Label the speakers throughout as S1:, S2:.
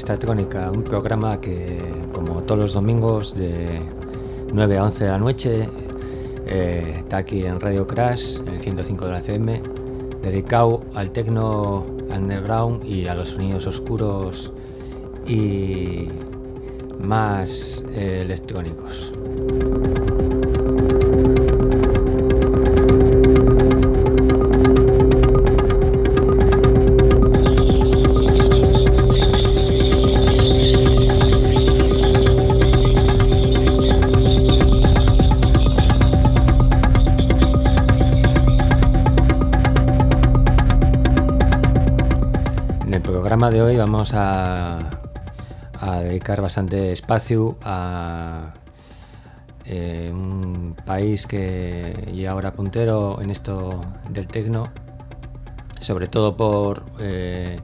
S1: Trónica, un programa que, como todos los domingos, de 9 a 11 de la noche, eh, está aquí en Radio Crash, en el 105 de la FM, dedicado al techno underground y a los sonidos oscuros y más eh, electrónicos. De hoy vamos a, dedicar bastante espacio a eh, un país que llega ahora puntero en esto del tecno, sobre todo por eh,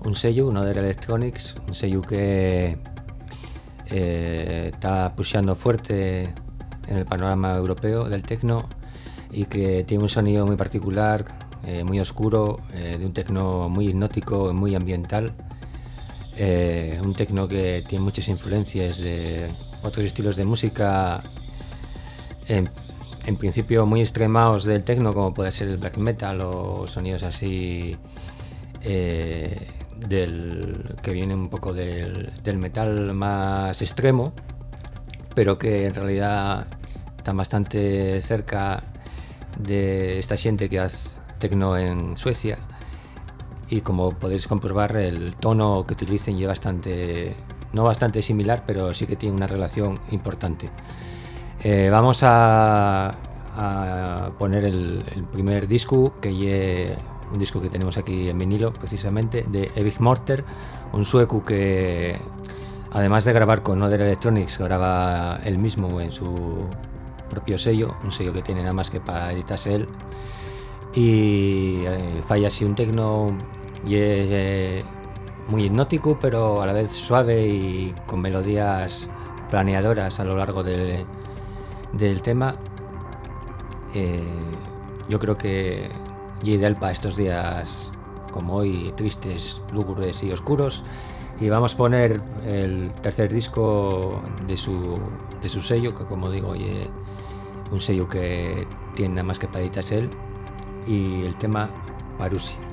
S1: un sello, uno de Electronics, un sello que eh, está pusheando fuerte en el panorama europeo del tecno y que tiene un sonido muy particular muy oscuro, de un tecno muy hipnótico, muy ambiental. Eh, un tecno que tiene muchas influencias de otros estilos de música, en, principio muy extremados del tecno, como puede ser el black metal o sonidos así del, que vienen un poco del, del metal más extremo, pero que en realidad están bastante cerca de esta gente que hace tecno en Suecia y como podéis comprobar el tono que utilicen es bastante, no bastante similar, pero sí que tiene una relación importante. Eh, vamos a, poner el, primer disco, que es un disco que tenemos aquí en vinilo, precisamente, de Evig Morter, un sueco que, además de grabar con Other Electronics, graba él mismo en su propio sello, un sello que tiene nada más que para editarse él y eh, falla así un tecno y eh, muy hipnótico pero a la vez suave y con melodías planeadoras a lo largo del tema. Eh, yo creo que es ideal para estos días como hoy tristes, lúgubres y oscuros. Y vamos a poner el tercer disco de su, de su sello que como digo es un sello que tiene nada más que paditas él. Y el tema Parusi.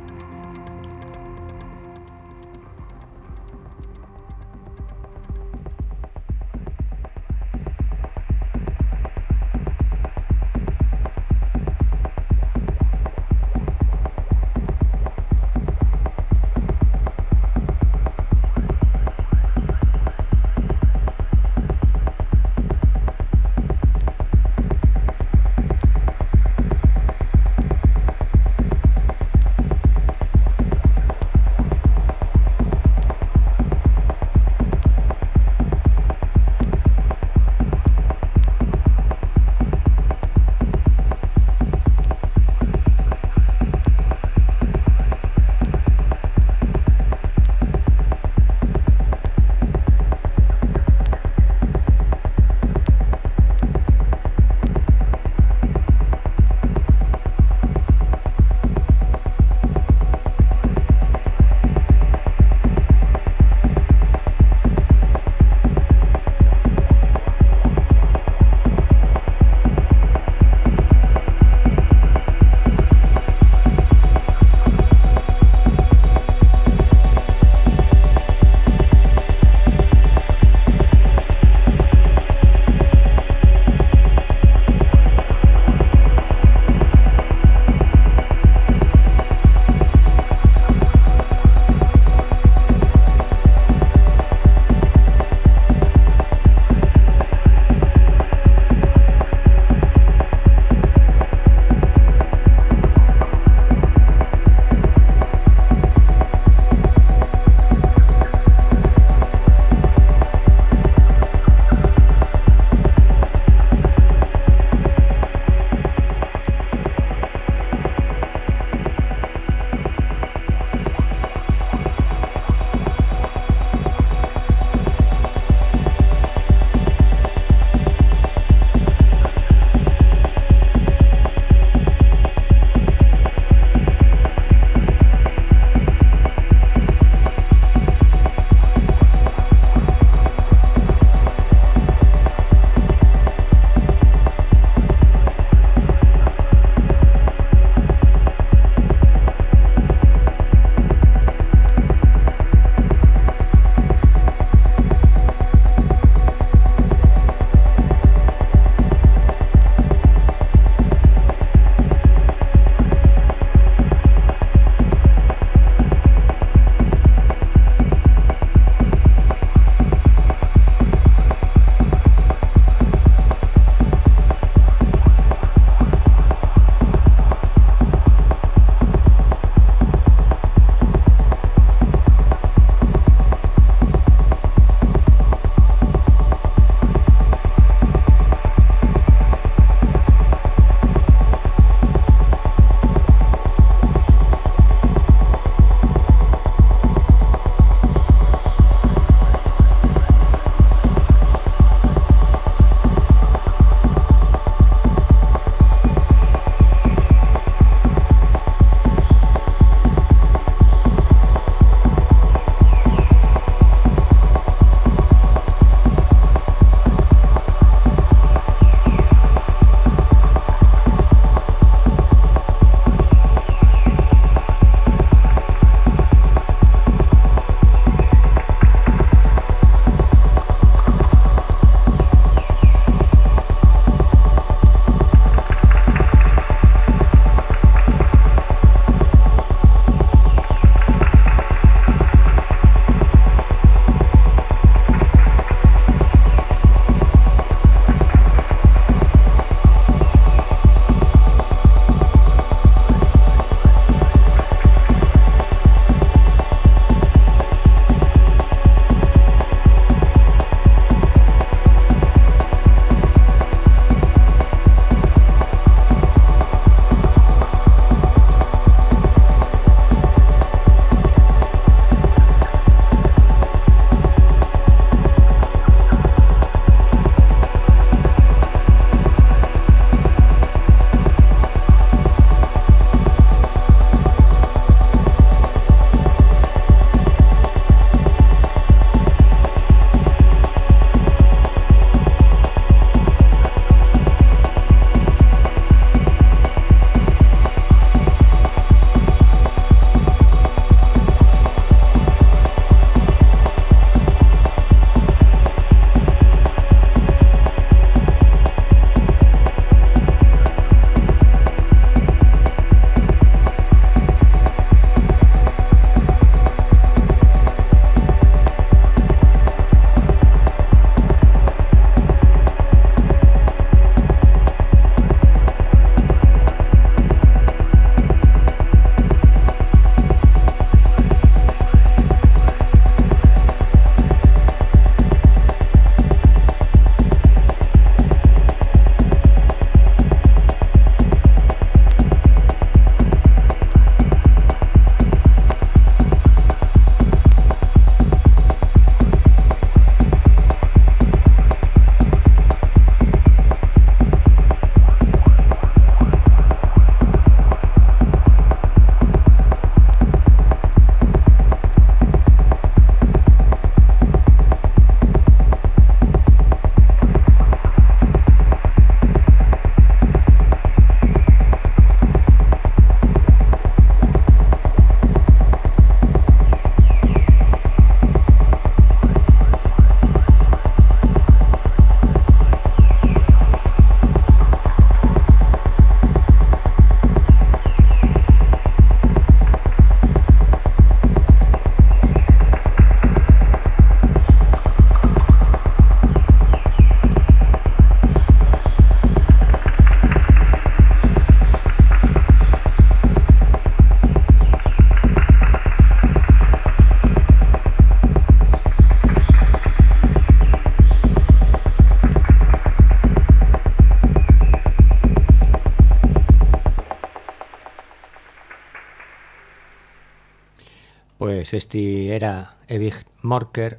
S1: Pues este era Evig Morker,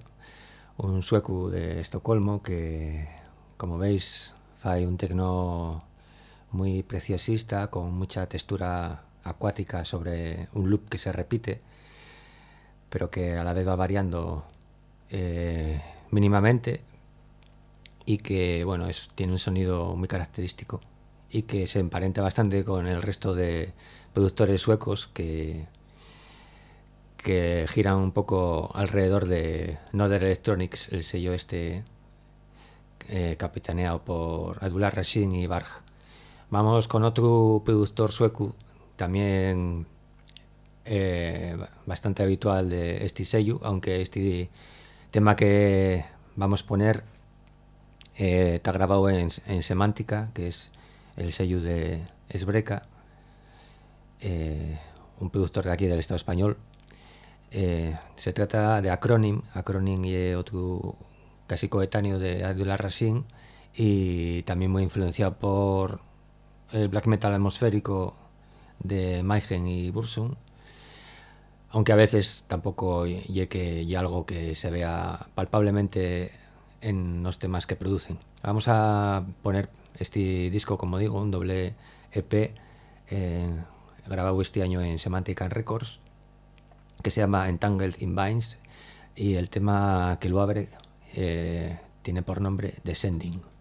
S1: un sueco de Estocolmo que, como veis, fai un tecno muy preciosista, con mucha textura acuática sobre un loop que se repite, pero que a la vez va variando eh, mínimamente y que bueno tiene un sonido muy característico y que se emparenta bastante con el resto de productores suecos que, que giran un poco alrededor de Noder Electronics, el sello este eh, capitaneado por Abdullah Rashin y Barg. Vamos con otro productor sueco, también eh, bastante habitual de este sello, aunque este tema que vamos a poner eh, está grabado en, Semántica, que es el sello de Esbreca, un productor de aquí del Estado español. Eh, se trata de Acronym, Acronym y otro casi coetáneo de Abdullah Rashid y también muy influenciado por el black metal atmosférico de Mayhem y Bursum aunque a veces tampoco que y algo que se vea palpablemente en los temas que producen. Vamos a poner este disco, como digo, un doble EP eh, grabado este año en Semantic Records, que se llama Entangled in Vines, y el tema que lo abre eh, tiene por nombre Descending.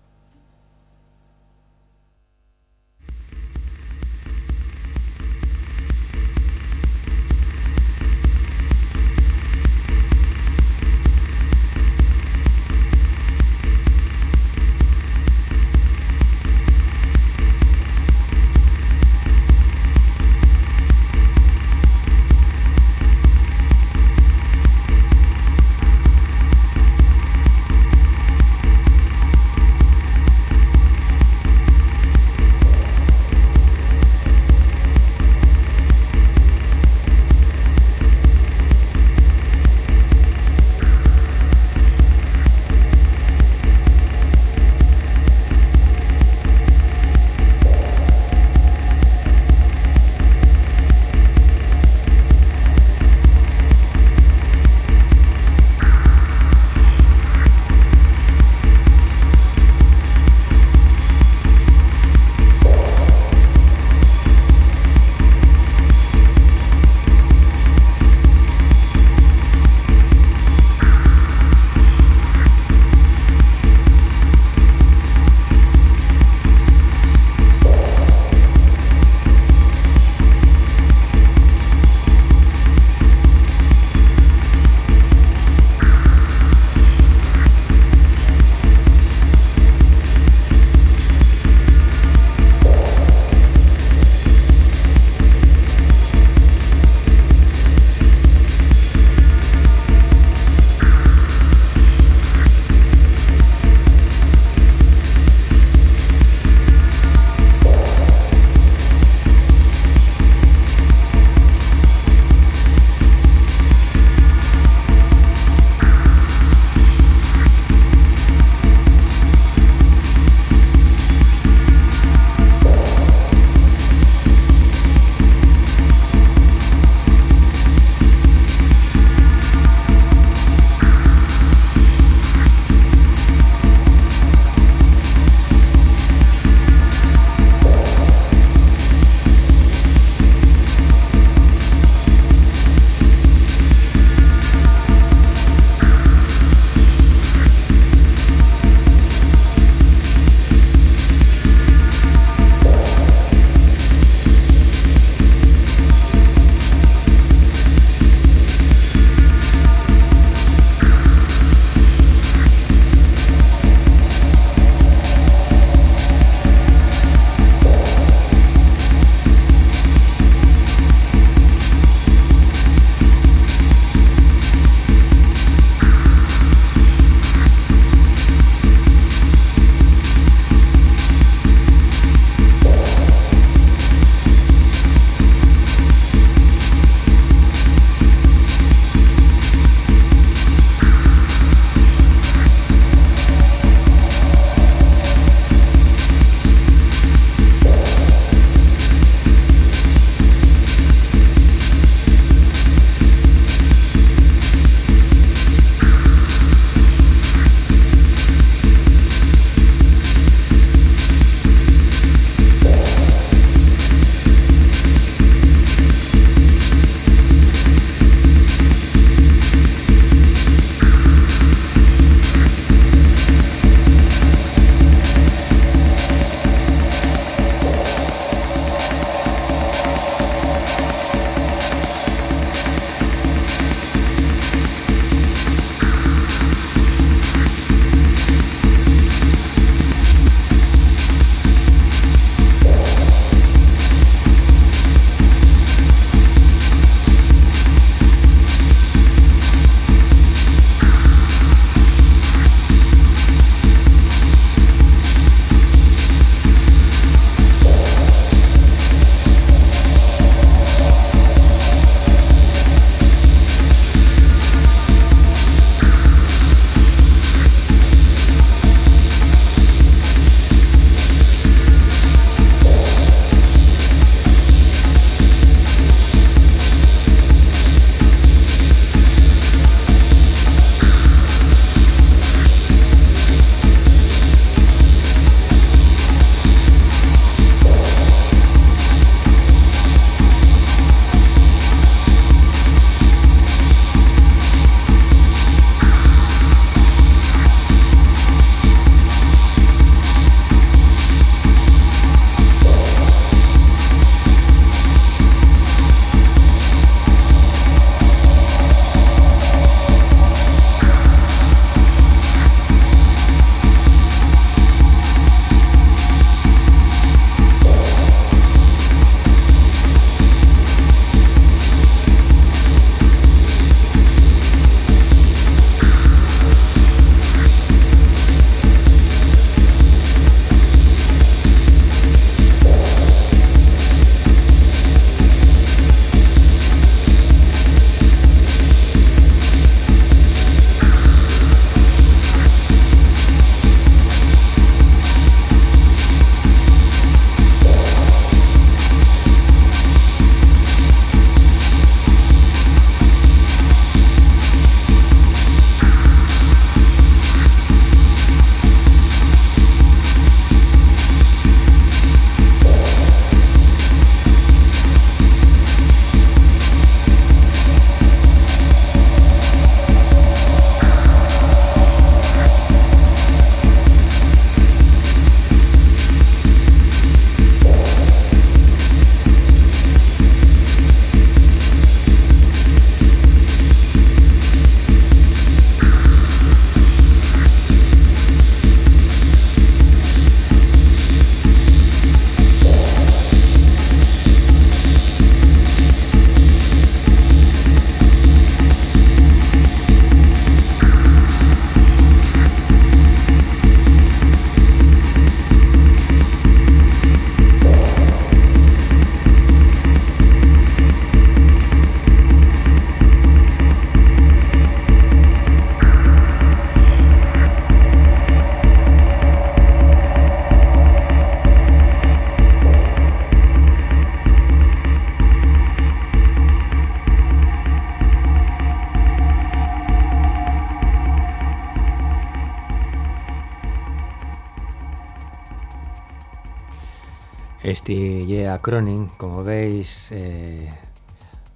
S1: Este yeah, Cronin, como veis, eh,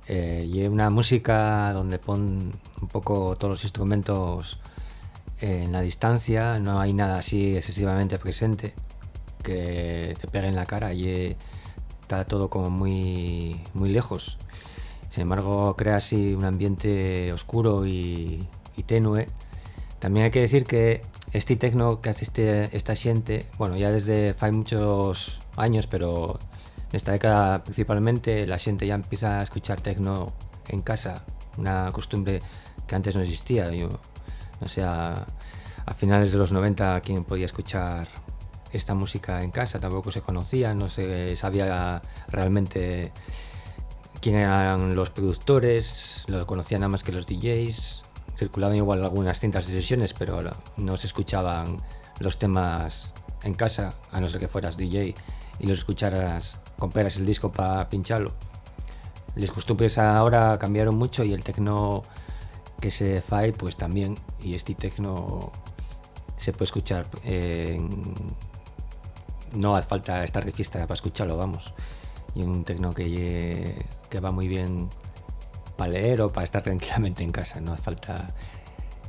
S1: eh, una música donde pon un poco todos los instrumentos en la distancia, no hay nada así excesivamente presente que te pegue en la cara y está todo como muy, muy lejos. Sin embargo, crea así un ambiente oscuro y, tenue. También hay que decir que este tecno que hace este, esta gente, bueno, ya desde hace muchos años, pero en esta década principalmente la gente ya empieza a escuchar tecno en casa, una costumbre que antes no existía. Yo, no sé, a, finales de los 90 quien podía escuchar esta música en casa tampoco se conocía, no se sabía realmente quién eran los productores, lo conocían nada más que los DJs, circulaban igual algunas cintas de sesiones, pero no se escuchaban los temas en casa, a no ser que fueras DJ y los escucharas, compraras el disco para pincharlo. Las costumbres ahora cambiaron mucho y el tecno que se fae pues también, y este tecno se puede escuchar no hace falta estar de fiesta para escucharlo, vamos. Y un tecno que, que va muy bien para leer o para estar tranquilamente en casa, no hace falta.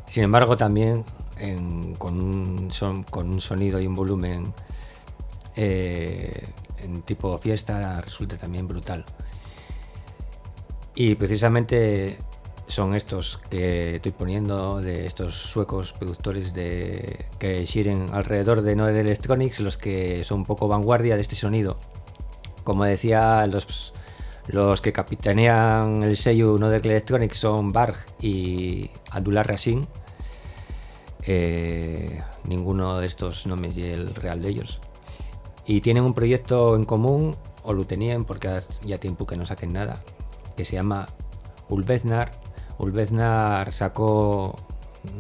S1: Sin embargo, también con, con un sonido y un volumen eh, en tipo fiesta resulta también brutal. Y precisamente son estos que estoy poniendo de estos suecos productores de que giren alrededor de Noed Electronics los que son un poco vanguardia de este sonido. Como decía, los los que capitanean el sello Nodec Electronics son Barg y Abdullah Racine. Eh, ninguno de estos no me es el real de ellos. Y tienen un proyecto en común, o lo tenían porque ya tiempo que no saquen nada, que se llama Ulbeznar. Ulbeznar sacó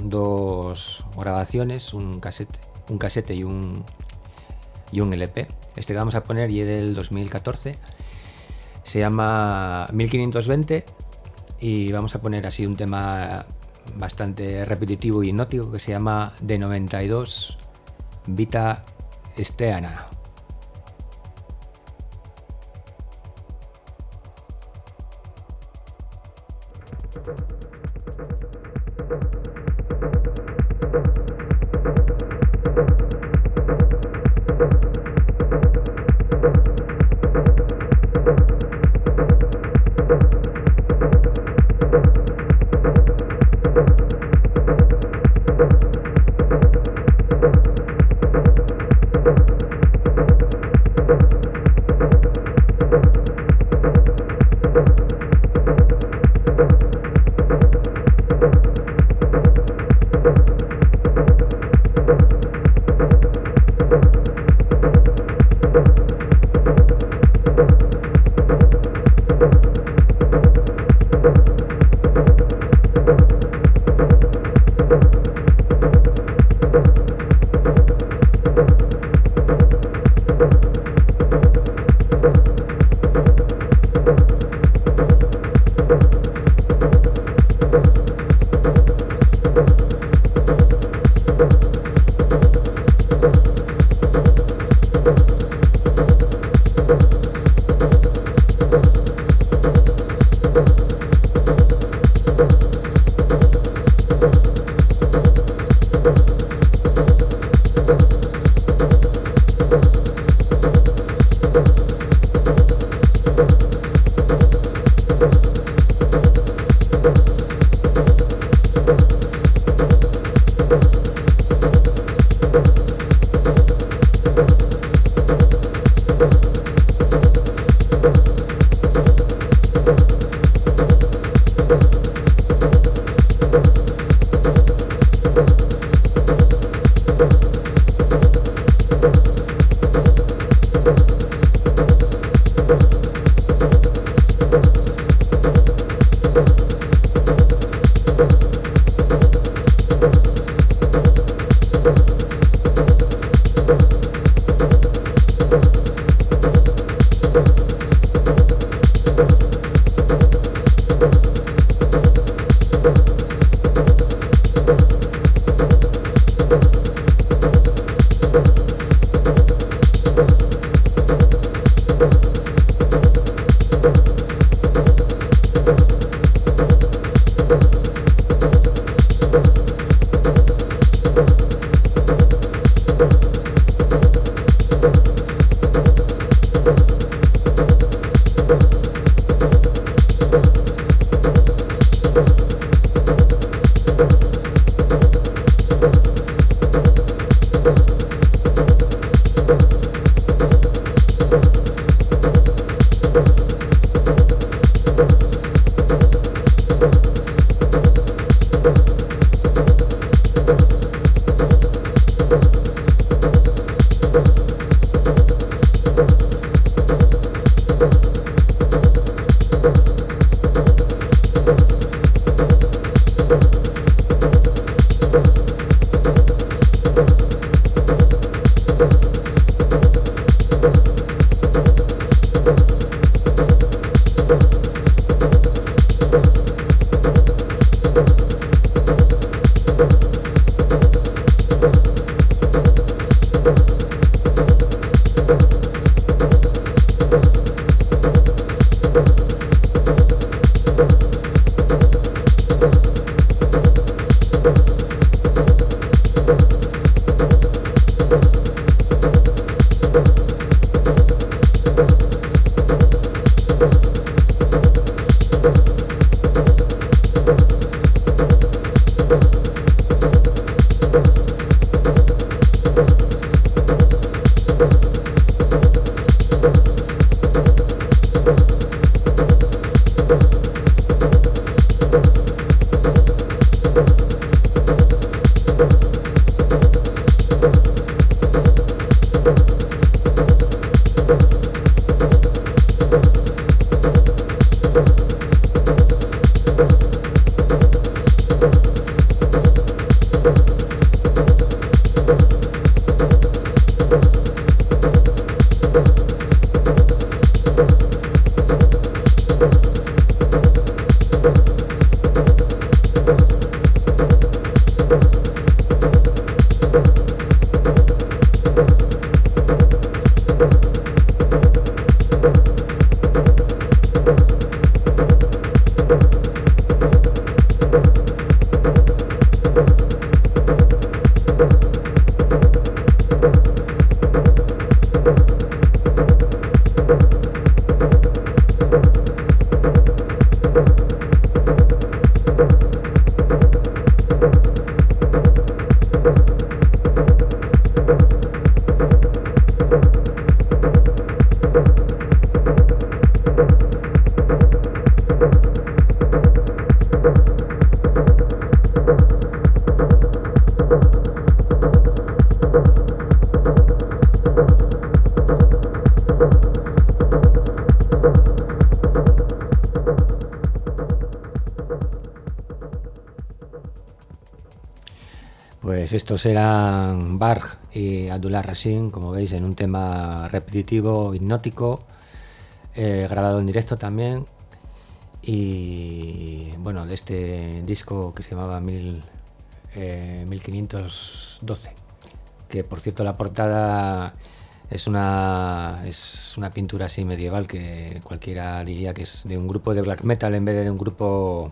S1: dos grabaciones, un casete, un casete y un, y un LP. Este que vamos a poner y es del 2014 se llama 1520 y vamos a poner así un tema bastante repetitivo y hipnótico que se llama De 92 Vita Esteana. Pues estos eran Barg y Abdullah Rashid, como veis, en un tema repetitivo, hipnótico, eh, grabado en directo también. Y bueno, de este disco que se llamaba Mil, 1512, eh, que por cierto la portada es una, es una pintura así medieval que cualquiera diría que es de un grupo de black metal en vez de un grupo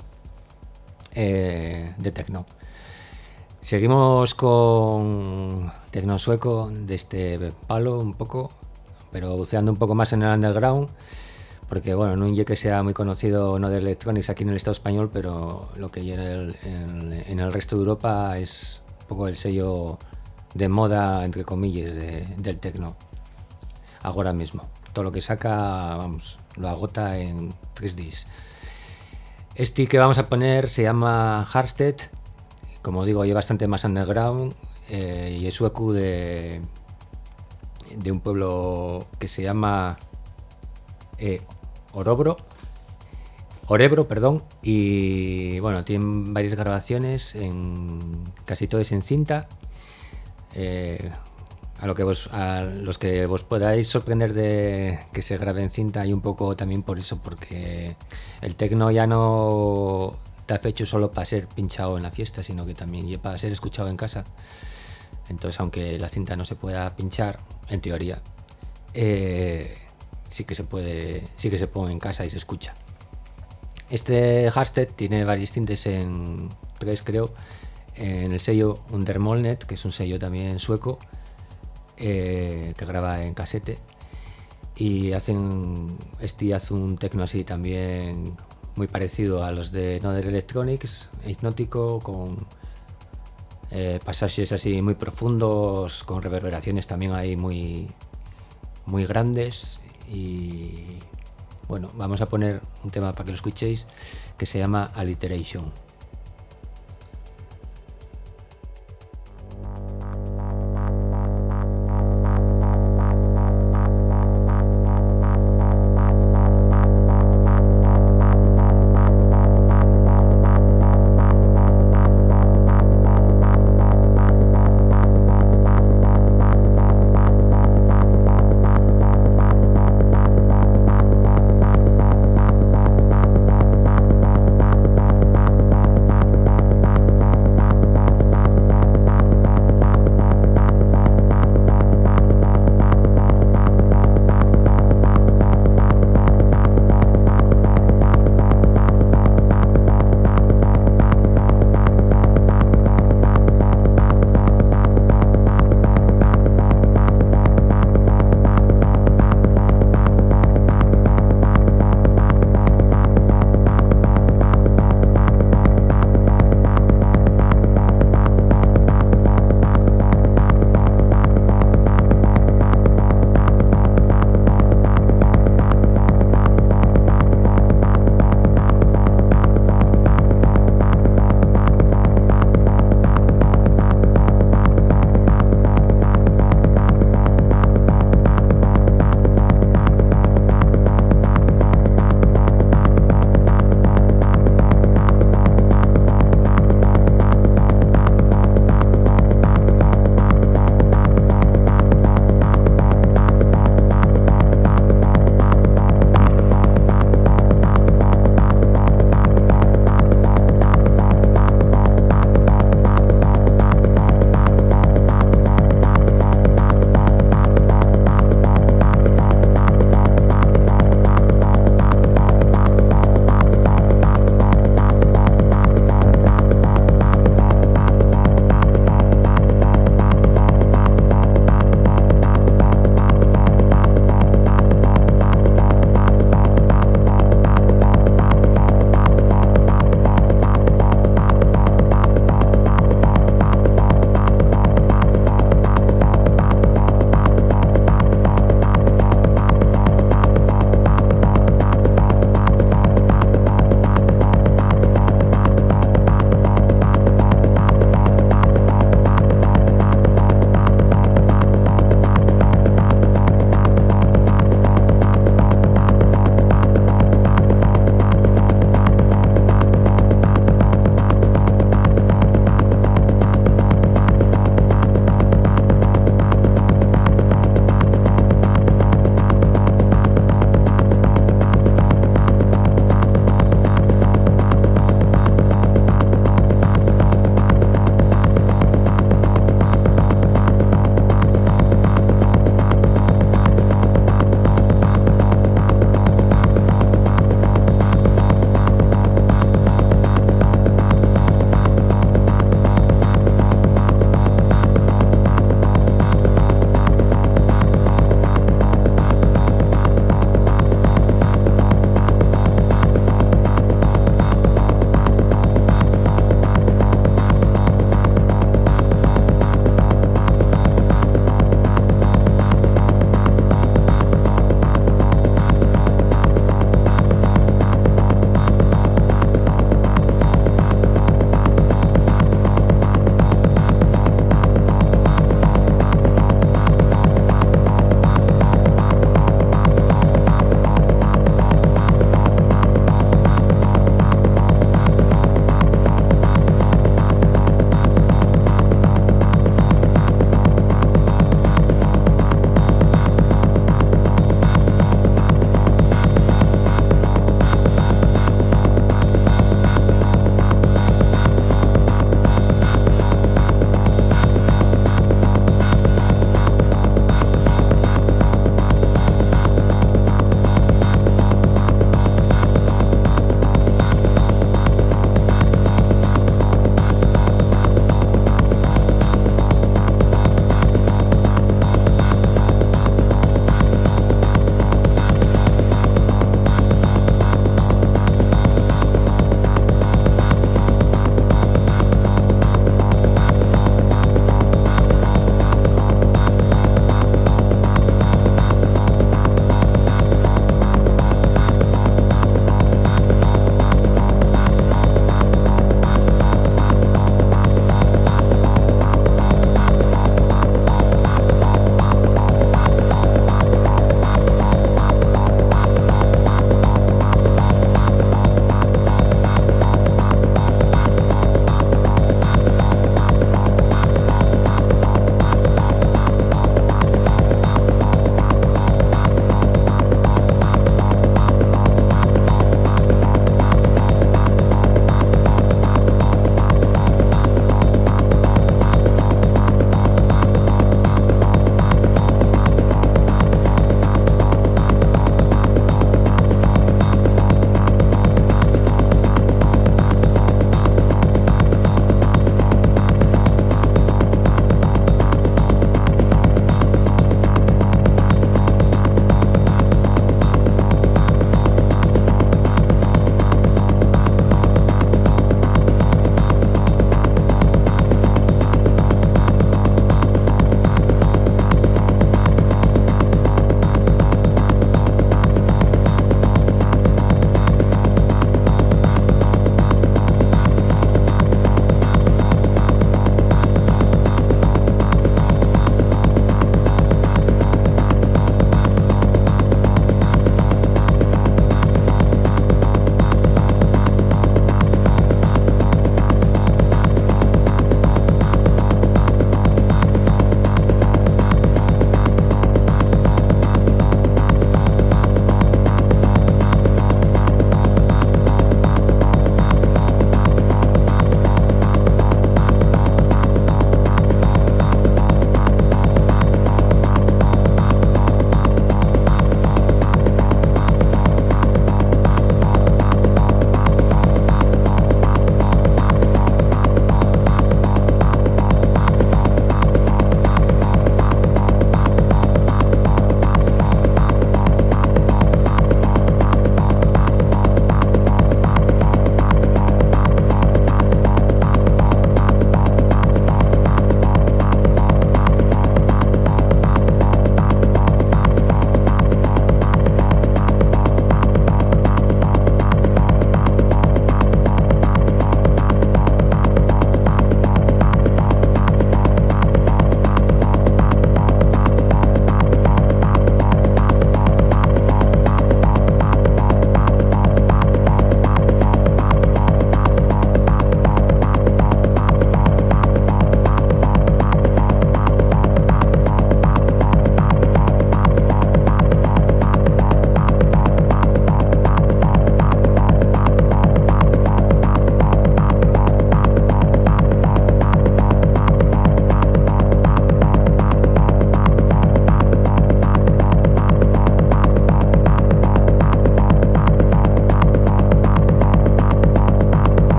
S1: eh, de techno. Seguimos con tecno sueco de este palo un poco, pero buceando un poco más en el underground, porque bueno, no un que sea muy conocido no de Electronics aquí en el Estado español, pero lo que el, en, el resto de Europa es un poco el sello de moda, entre comillas, del tecno. Ahora mismo. Todo lo que saca, vamos, lo agota en 3 Ds. Este que vamos a poner se llama Harsted como digo, hay bastante más underground eh, y es sueco de, de un pueblo que se llama eh, Orobro. Orebro, perdón, y bueno, tienen varias grabaciones, en casi todas en cinta. Eh, a, lo que vos, a los que vos podáis sorprender de que se grabe en cinta y un poco también por eso, porque el tecno ya no está hecho solo para ser pinchado en la fiesta, sino que también para ser escuchado en casa. Entonces, aunque la cinta no se pueda pinchar, en teoría, eh, sí que se puede, sí que se pone en casa y se escucha. Este hashtag tiene varias cintas en tres, creo, en el sello Undermolnet, que es un sello también sueco, eh, que graba en casete. Y hacen, este hace un tecno así también muy parecido a los de Noder Electronics, hipnótico, con eh, pasajes así muy profundos, con reverberaciones también ahí muy, muy grandes. Y bueno, vamos a poner un tema para que lo escuchéis que se llama Alliteration.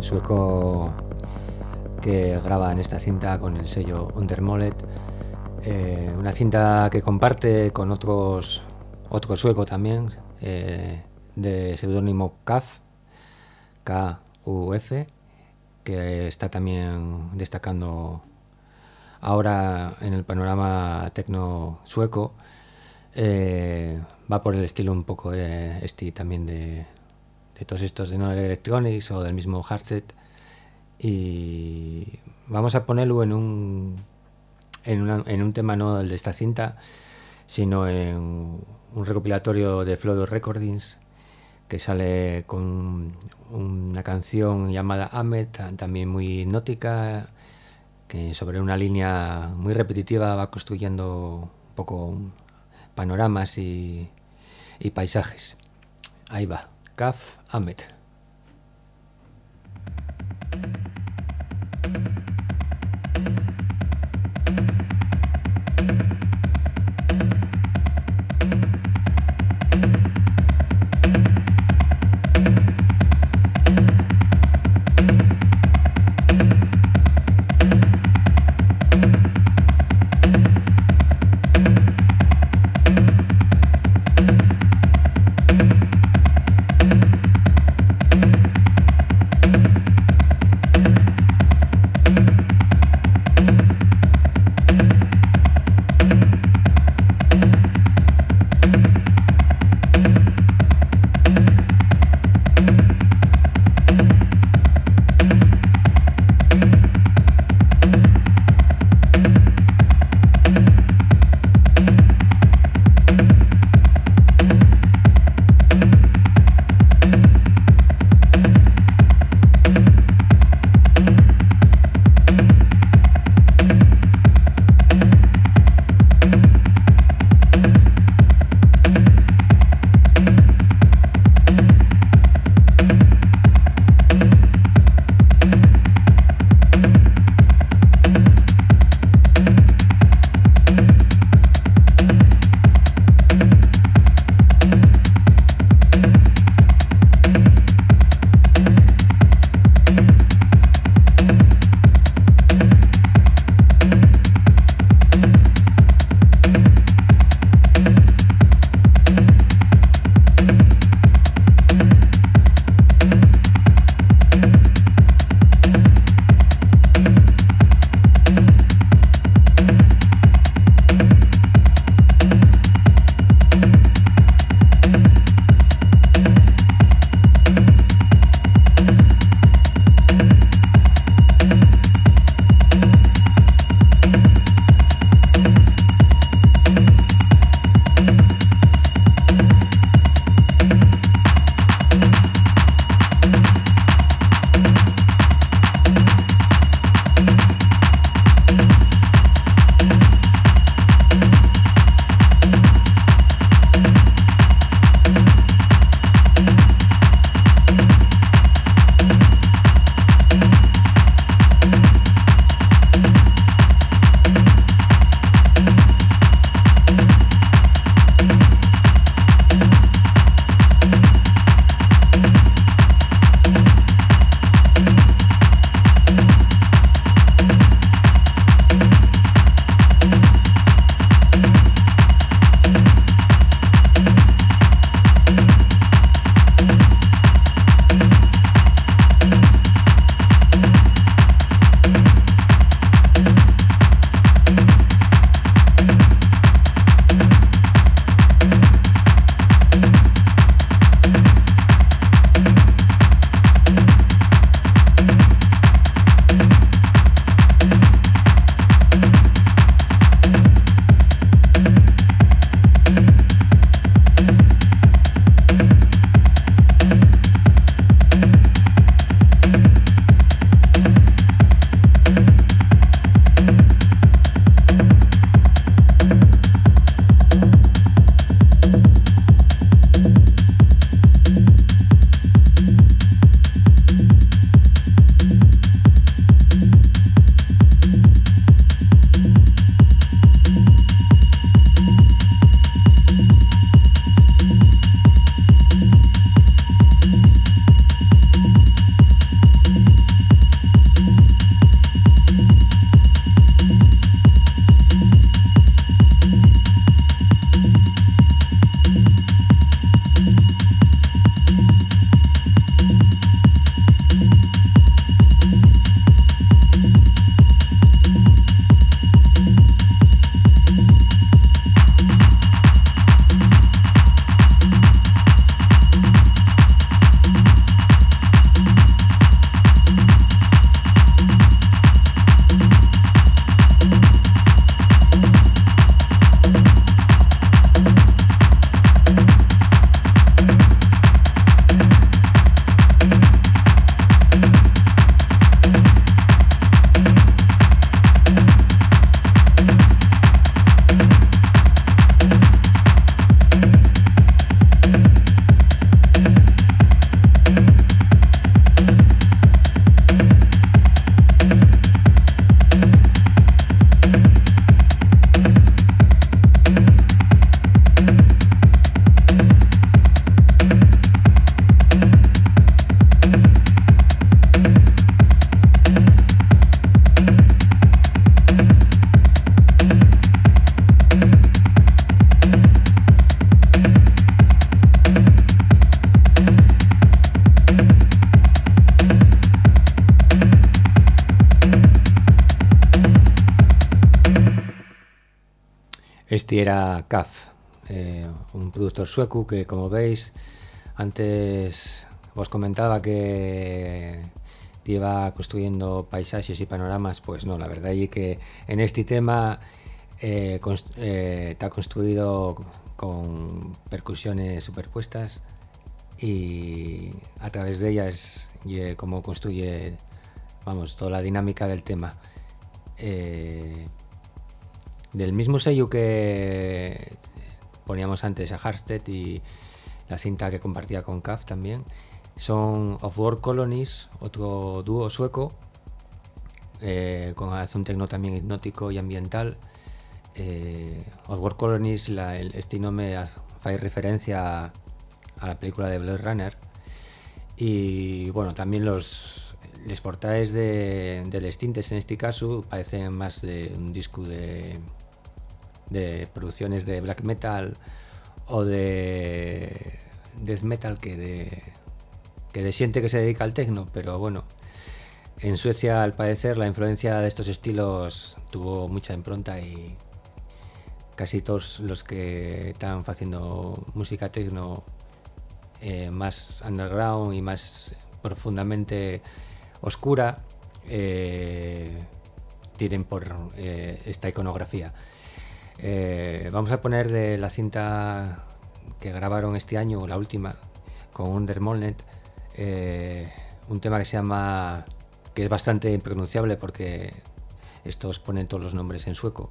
S1: Sueco que graba en esta cinta con el sello Undermolet. Eh, una cinta que comparte con otros otro sueco también, eh, de seudónimo KAF, K-U-F, que está también destacando ahora en el panorama tecno sueco. Eh, va por el estilo un poco este también de, de todos estos de Noel Electronics o del mismo Hardset. Y vamos a ponerlo en un, en, en un tema no el de esta cinta, sino en un recopilatorio de Flodo Recordings que sale con una canción llamada Ahmed, también muy hipnótica, que sobre una línea muy repetitiva va construyendo un poco panoramas y, y paisajes. Ahí va, Kaf Ahmed. Este era CAF, eh, un productor sueco que, como veis, antes os comentaba que lleva construyendo paisajes y panoramas, pues no, la verdad es que en este tema eh, eh, está construido con percusiones superpuestas y a través de ellas y cómo construye vamos toda la dinámica del tema del mismo sello que poníamos antes a Harsted y la cinta que compartía con CAF también son Of War Colonies otro dúo sueco eh, con hace un tecno también hipnótico y ambiental eh, Of War Colonies la, el, este nombre hace referencia a la película de Blade Runner. Y bueno, también los, los portales de, de les tintes en este caso parecen más de un disco de, de producciones de black metal o de death metal que de que de que se dedica al techno, pero bueno, en Suecia al parecer la influencia de estos estilos tuvo mucha impronta y casi todos los que están haciendo música techno eh, más underground y más profundamente oscura eh, tienen por eh, esta iconografía. Eh, vamos a poner de la cinta que grabaron este año, la última, con Under Molnet, eh, un tema que se llama, que es bastante impronunciable porque estos ponen todos los nombres en sueco,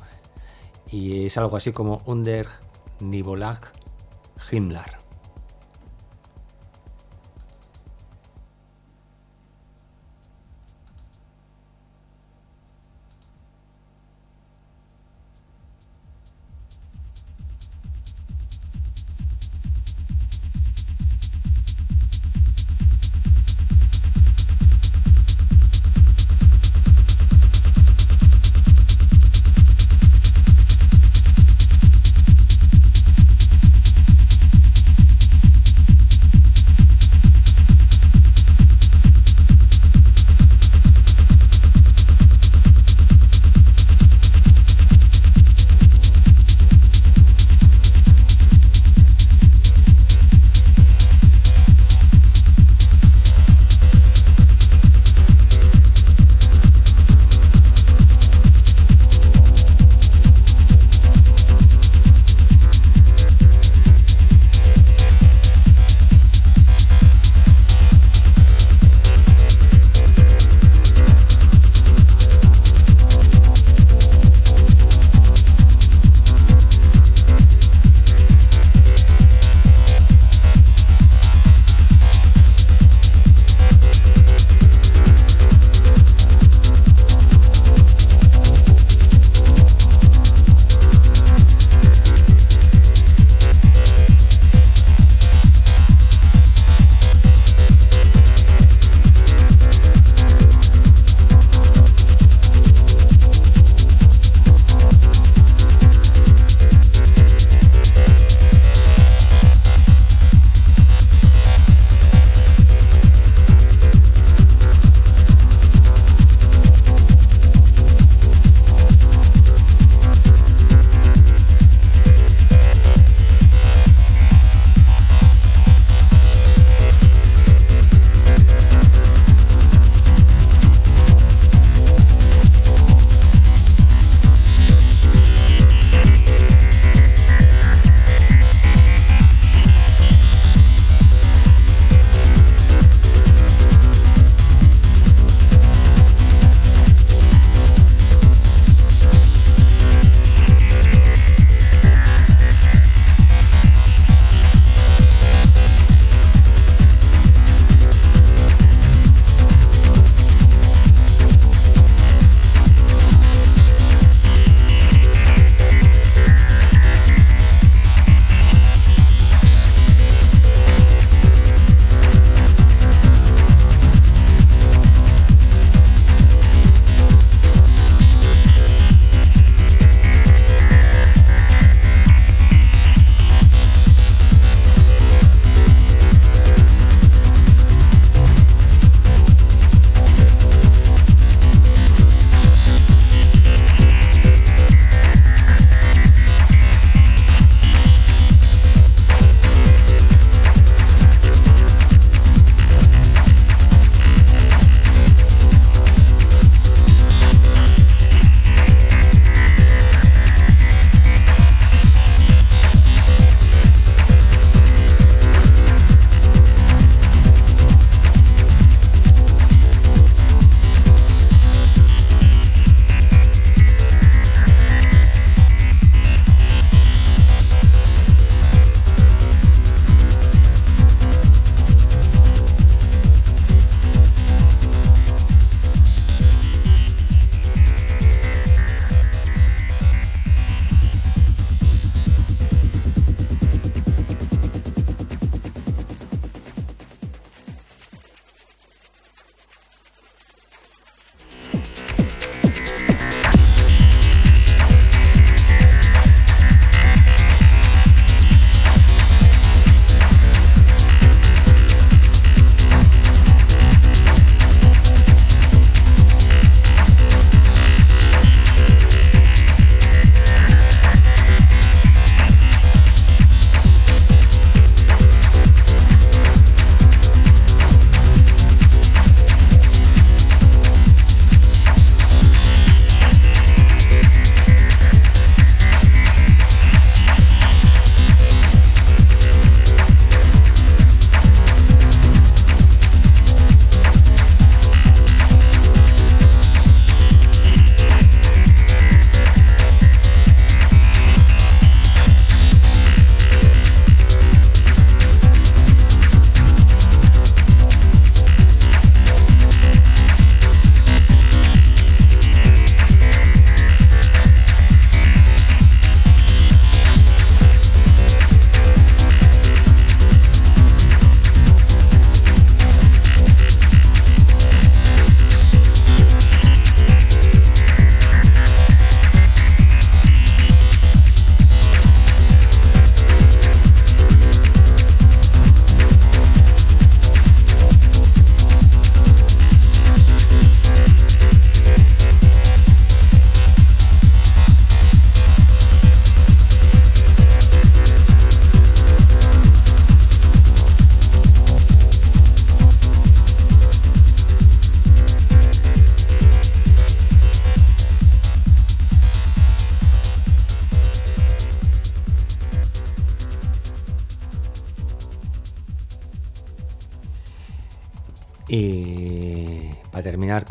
S1: y es algo así como Under Nibolag Himmler.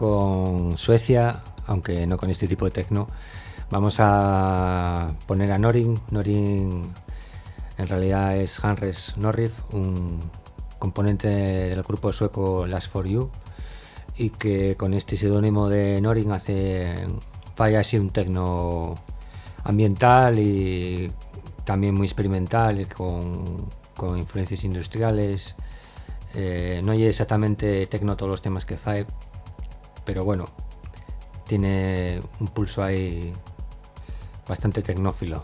S1: Con Suecia, aunque no con este tipo de techno, vamos a poner a Norin. Norin en realidad es Hanres Norrif, un componente del grupo sueco Last for You, y que con este seudónimo de Norin hace vaya así un techno ambiental y también muy experimental con, influencias industriales eh, no hay exactamente tecno todos los temas que fae, pero bueno, tiene un pulso ahí bastante tecnófilo.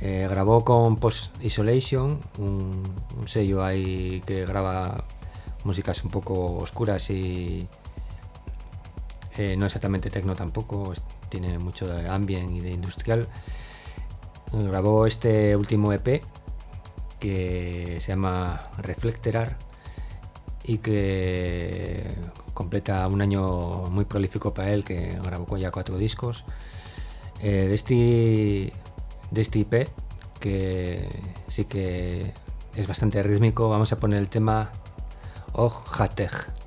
S1: Eh, grabó con Post Isolation, un, sello ahí que graba músicas un poco oscuras y eh, no exactamente tecno tampoco, tiene mucho de ambient y de industrial. Grabó este último EP que se llama Reflecterar y que completa un año muy prolífico para él, que grabó ya cuatro discos. Eh, de, este, de este IP, que sí que es bastante rítmico, vamos a poner el tema Og Hateg.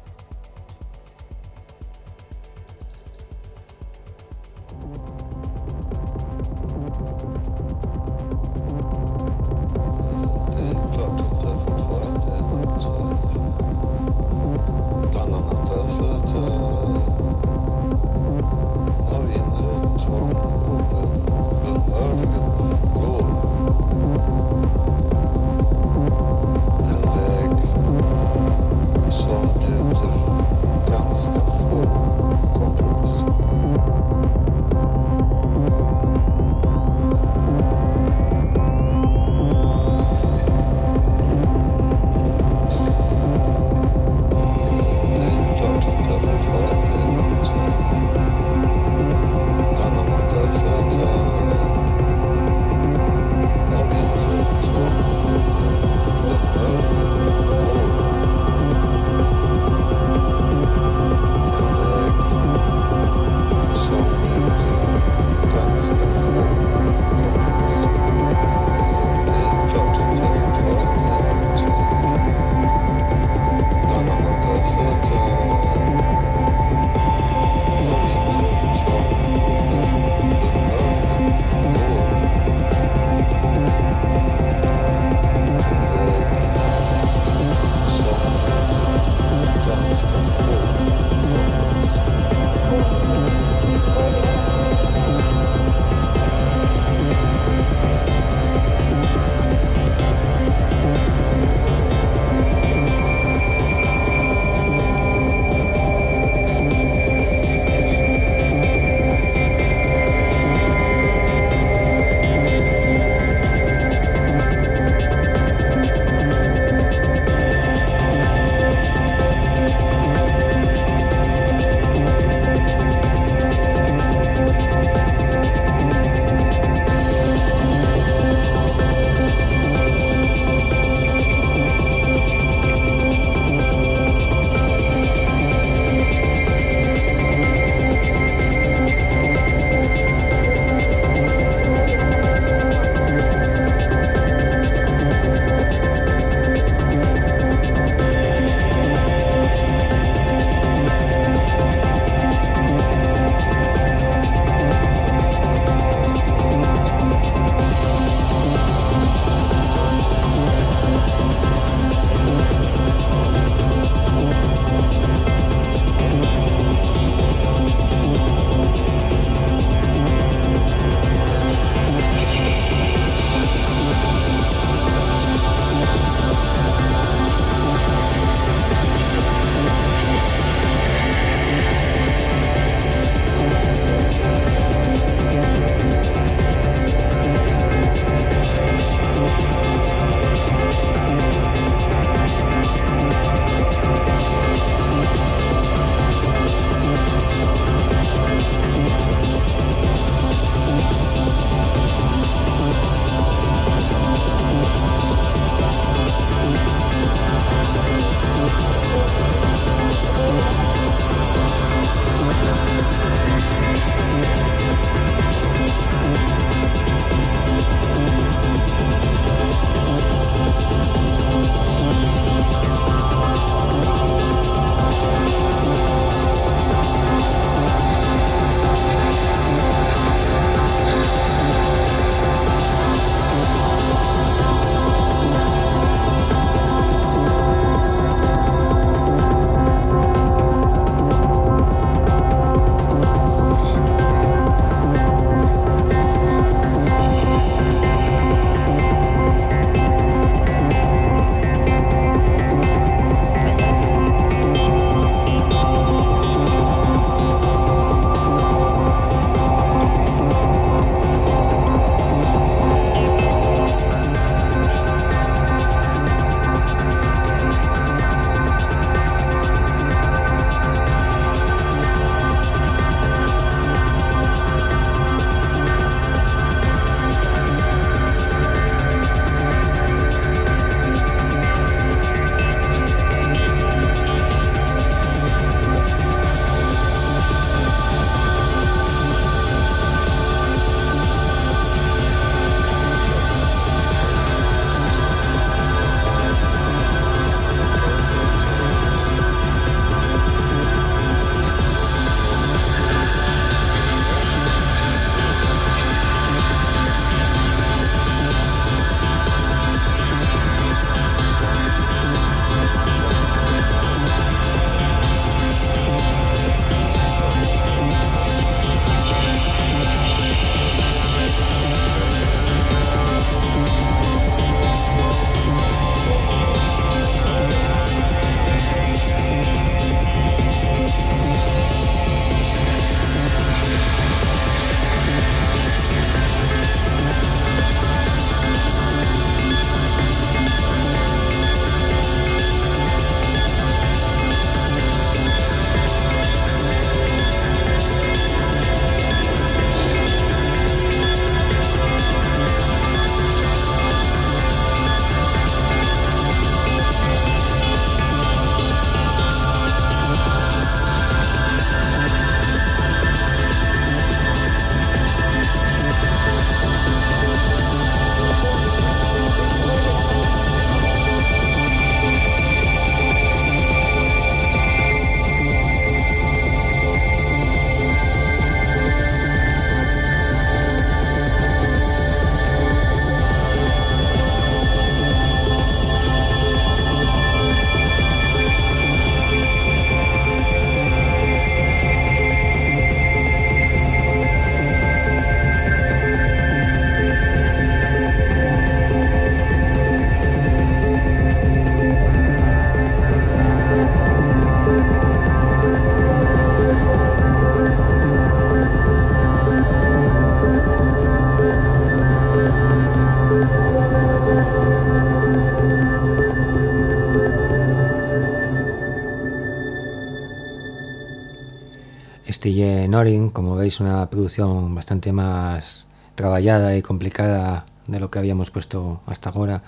S1: Norin, como veis una producción bastante más trabajada y complicada de lo que habíamos puesto hasta ahora.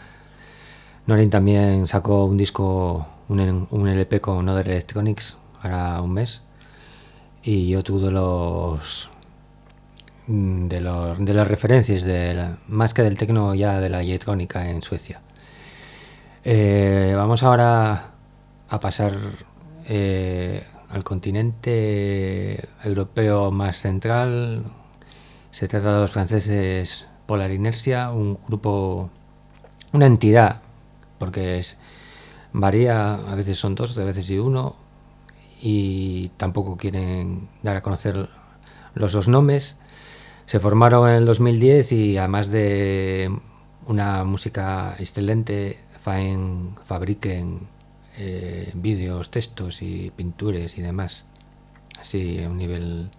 S1: Norin también sacó un disco, un, un LP con Other Electronics, ahora un mes, y otro de los de, los, de las referencias de la, más que del tecno ya de la electrónica en Suecia. Eh, vamos ahora a pasar eh, al continente europeo más central. Se trata de los franceses Polar Inercia, un grupo, una entidad, porque es, varía, a veces son dos, a veces y uno, y tampoco quieren dar a conocer los dos nombres. Se formaron en el 2010 y además de una música excelente, faen, fabriquen eh, vídeos, textos y pinturas y demás. Así, a un nivel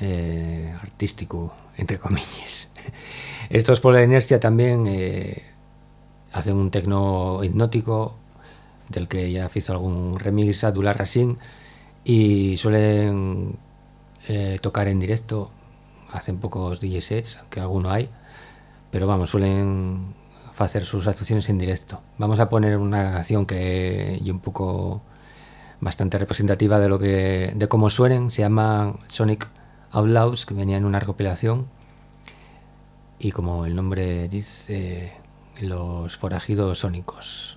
S1: eh, artístico, entre comillas. Estos por la inercia también eh, hacen un tecno hipnótico del que ya hizo algún remix a Dula Racine y suelen tocar en directo. Hacen pocos DJ sets, que alguno hay, pero vamos, suelen hacer sus actuaciones en directo. Vamos a poner una canción que y un poco bastante representativa de lo que de cómo suenen, se llama Sonic Outlaws, que venía en una recopilación y como el nombre dice, los forajidos sónicos.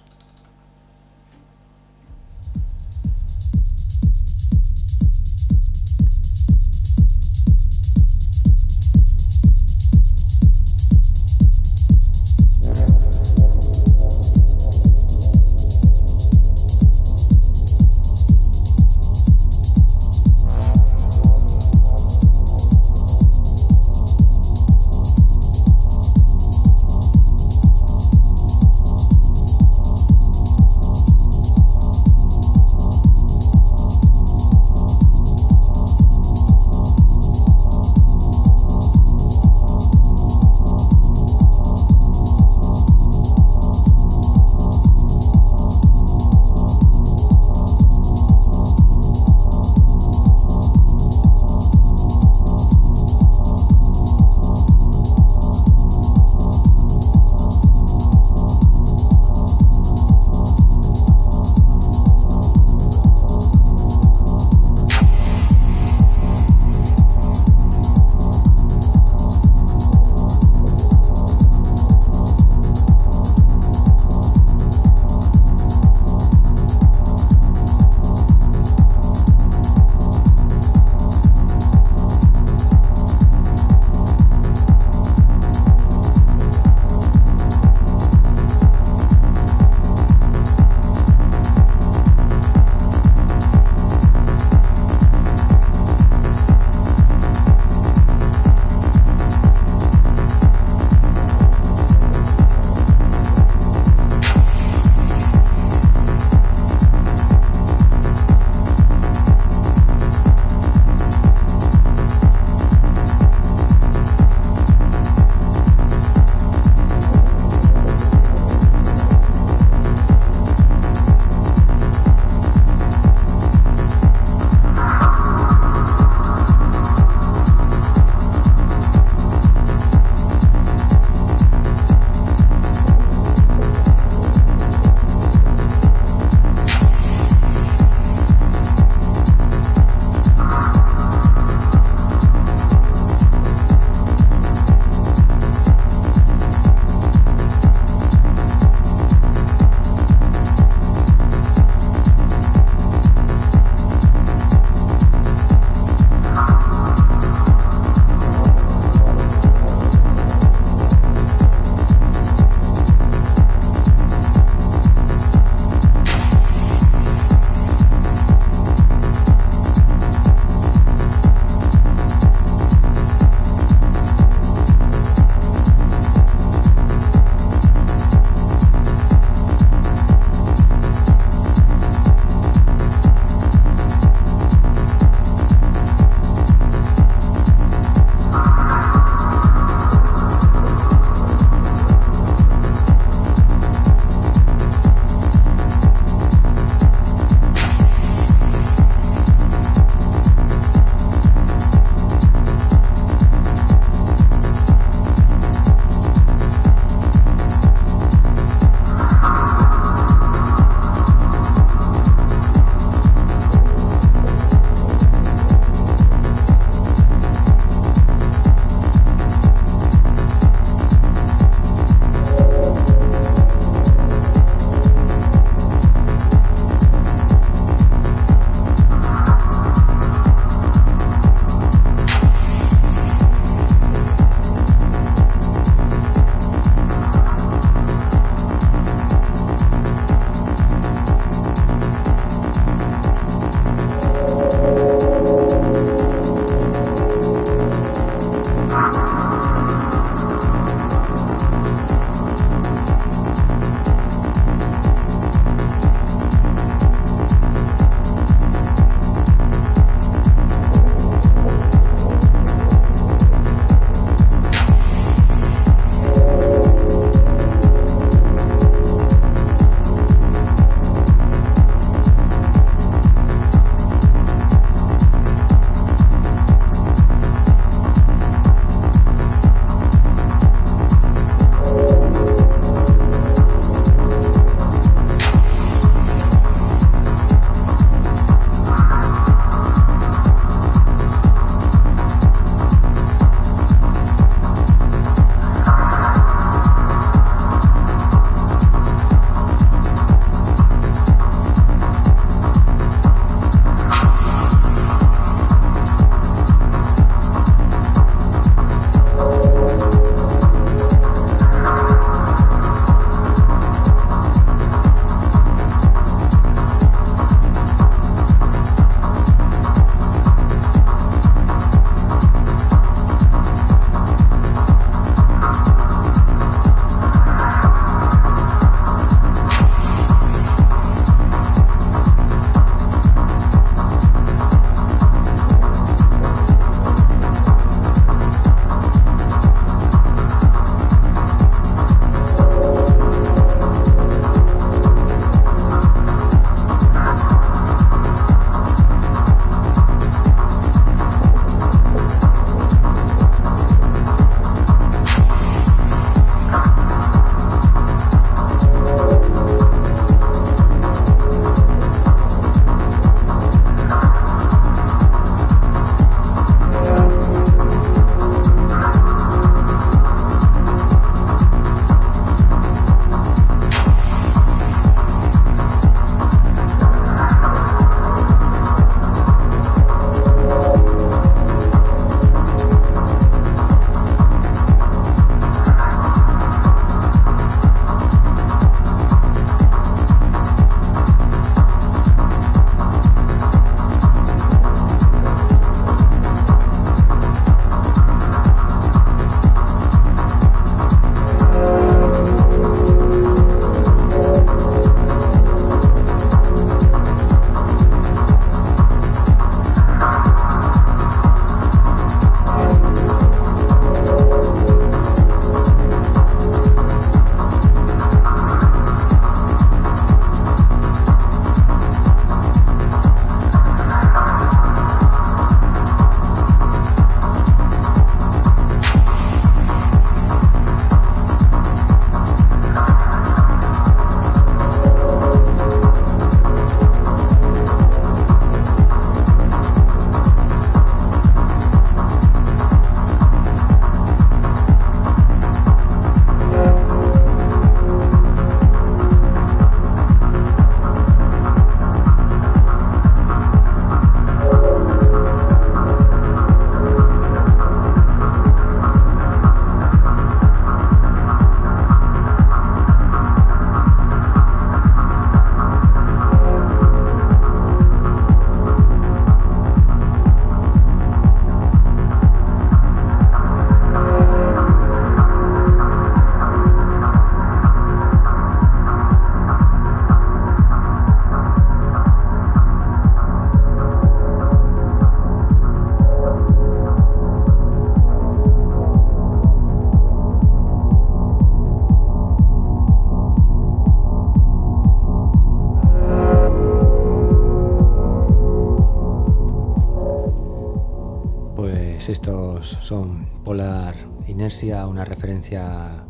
S1: Una referencia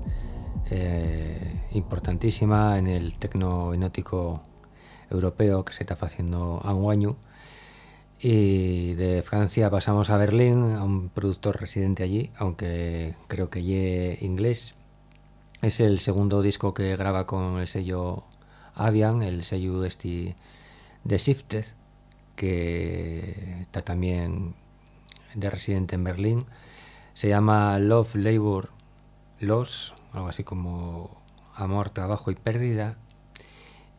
S1: eh, importantísima en el tecno enótico europeo que se está haciendo anguaño. Y de Francia pasamos a Berlín, a un productor residente allí, aunque creo que ye inglés. Es el segundo disco que graba con el sello Avian, el sello este de Shifted, que está también de residente en Berlín. Se llama Love, Labor, Loss, algo así como Amor, Trabajo y Pérdida.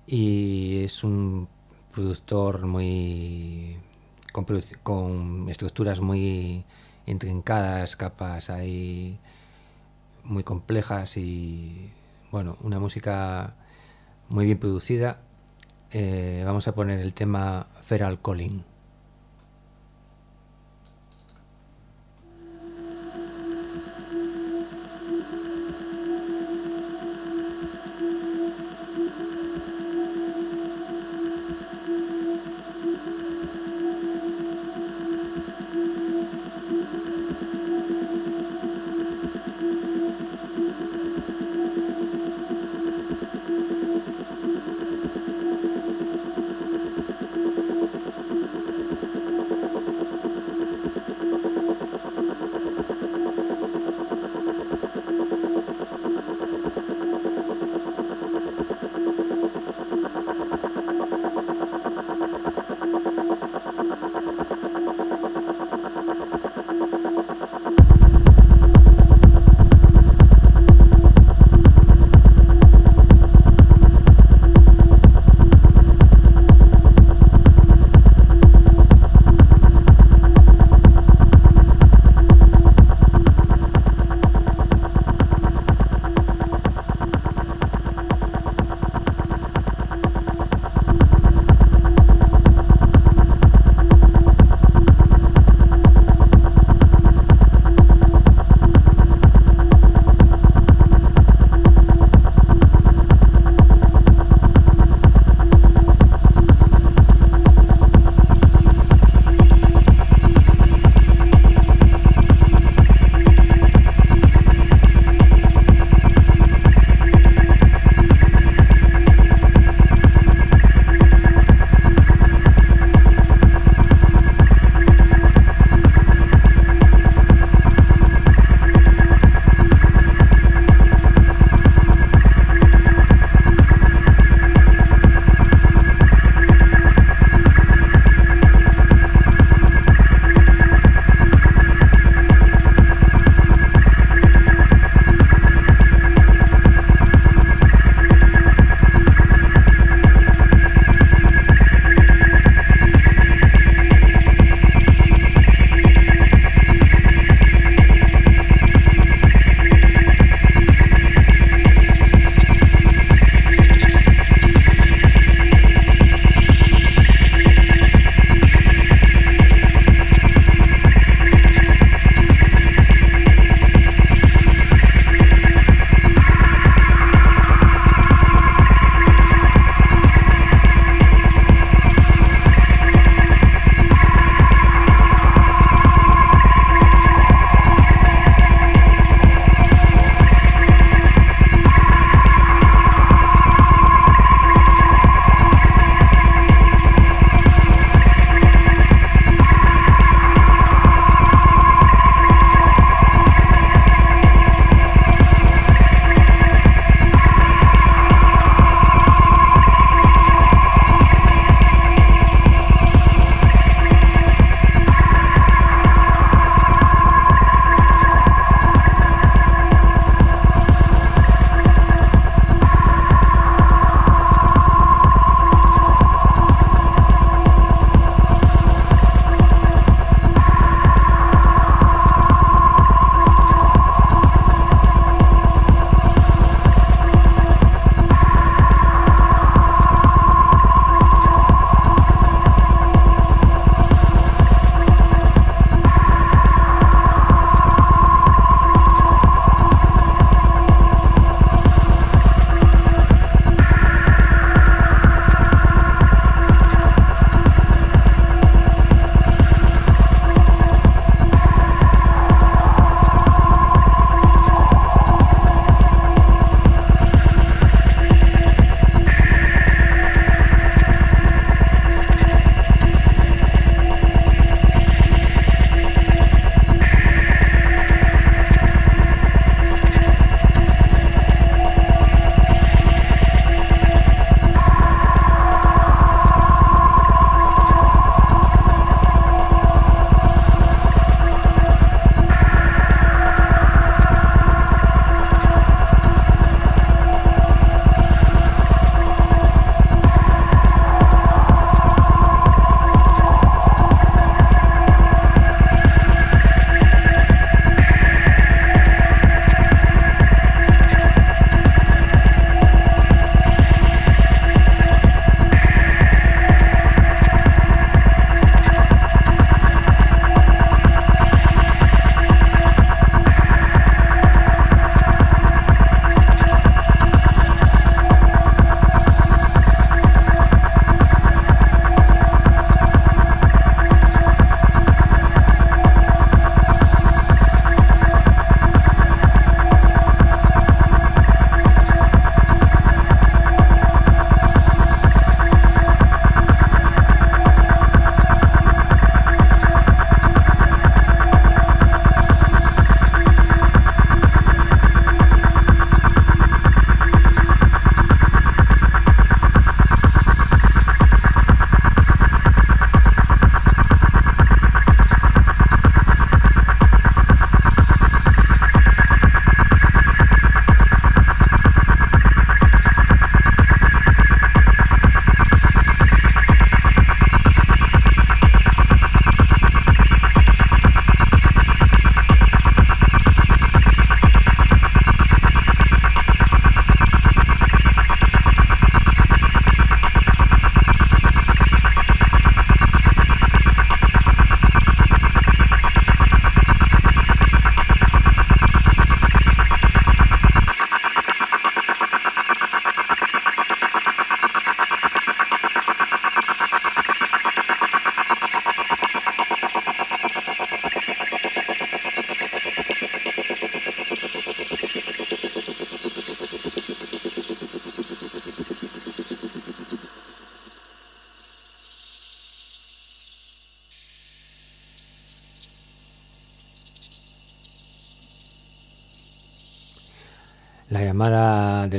S1: Y es un productor muy con, estructuras muy intrincadas, capas ahí muy complejas y bueno, una música muy bien producida. Eh, vamos a poner el tema Feral Calling.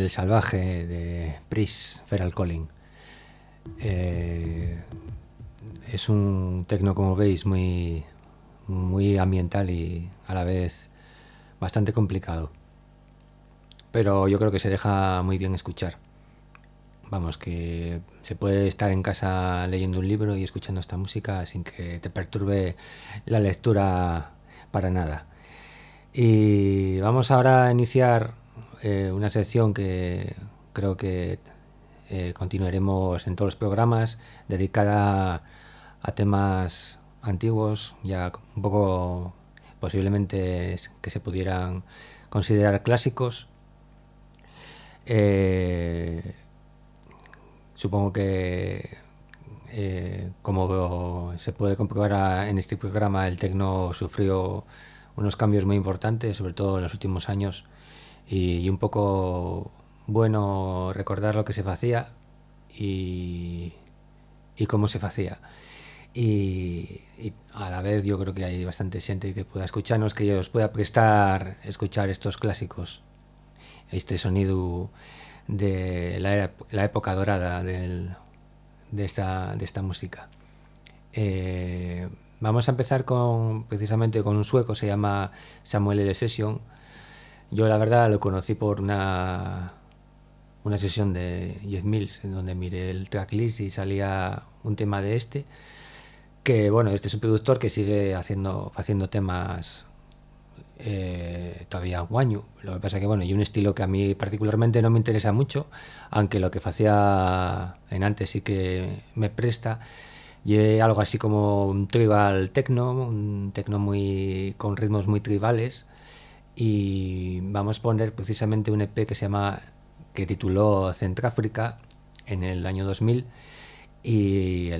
S1: Del salvaje de Pris Feral Calling. Eh, es un tecno, como veis, muy, muy ambiental y a la vez bastante complicado. Pero yo creo que se deja muy bien escuchar. Vamos, que se puede estar en casa leyendo un libro y escuchando esta música sin que te perturbe la lectura para nada. Y vamos ahora a iniciar eh, una sección que creo que eh, continuaremos en todos los programas, dedicada a temas antiguos, ya un poco posiblemente que se pudieran considerar clásicos. Eh, supongo que como se puede comprobar en este programa, el tecno sufrió unos cambios muy importantes, sobre todo en los últimos años, y, un poco bueno recordar lo que se hacía y, cómo se hacía. Y, a la vez yo creo que hay bastante gente que pueda escucharnos, que os pueda prestar escuchar estos clásicos, este sonido de la, época dorada de, esta, de esta música. Eh, Vamos a empezar con precisamente con un sueco, se llama Samuel L. Session. Yo la verdad lo conocí por una, una sesión de 10 Mills, en donde miré el tracklist y salía un tema de este. Que bueno, este es un productor que sigue haciendo, haciendo temas eh, todavía guaño. Lo que pasa que bueno, y un estilo que a mí particularmente no me interesa mucho, aunque lo que hacía en antes sí que me presta y algo así como un tribal techno, un techno muy con ritmos muy tribales y vamos a poner precisamente un EP que se llama que tituló Centráfrica en el año 2000 y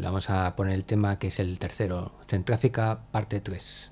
S1: vamos a poner el tema que es el tercero, Centráfrica parte 3.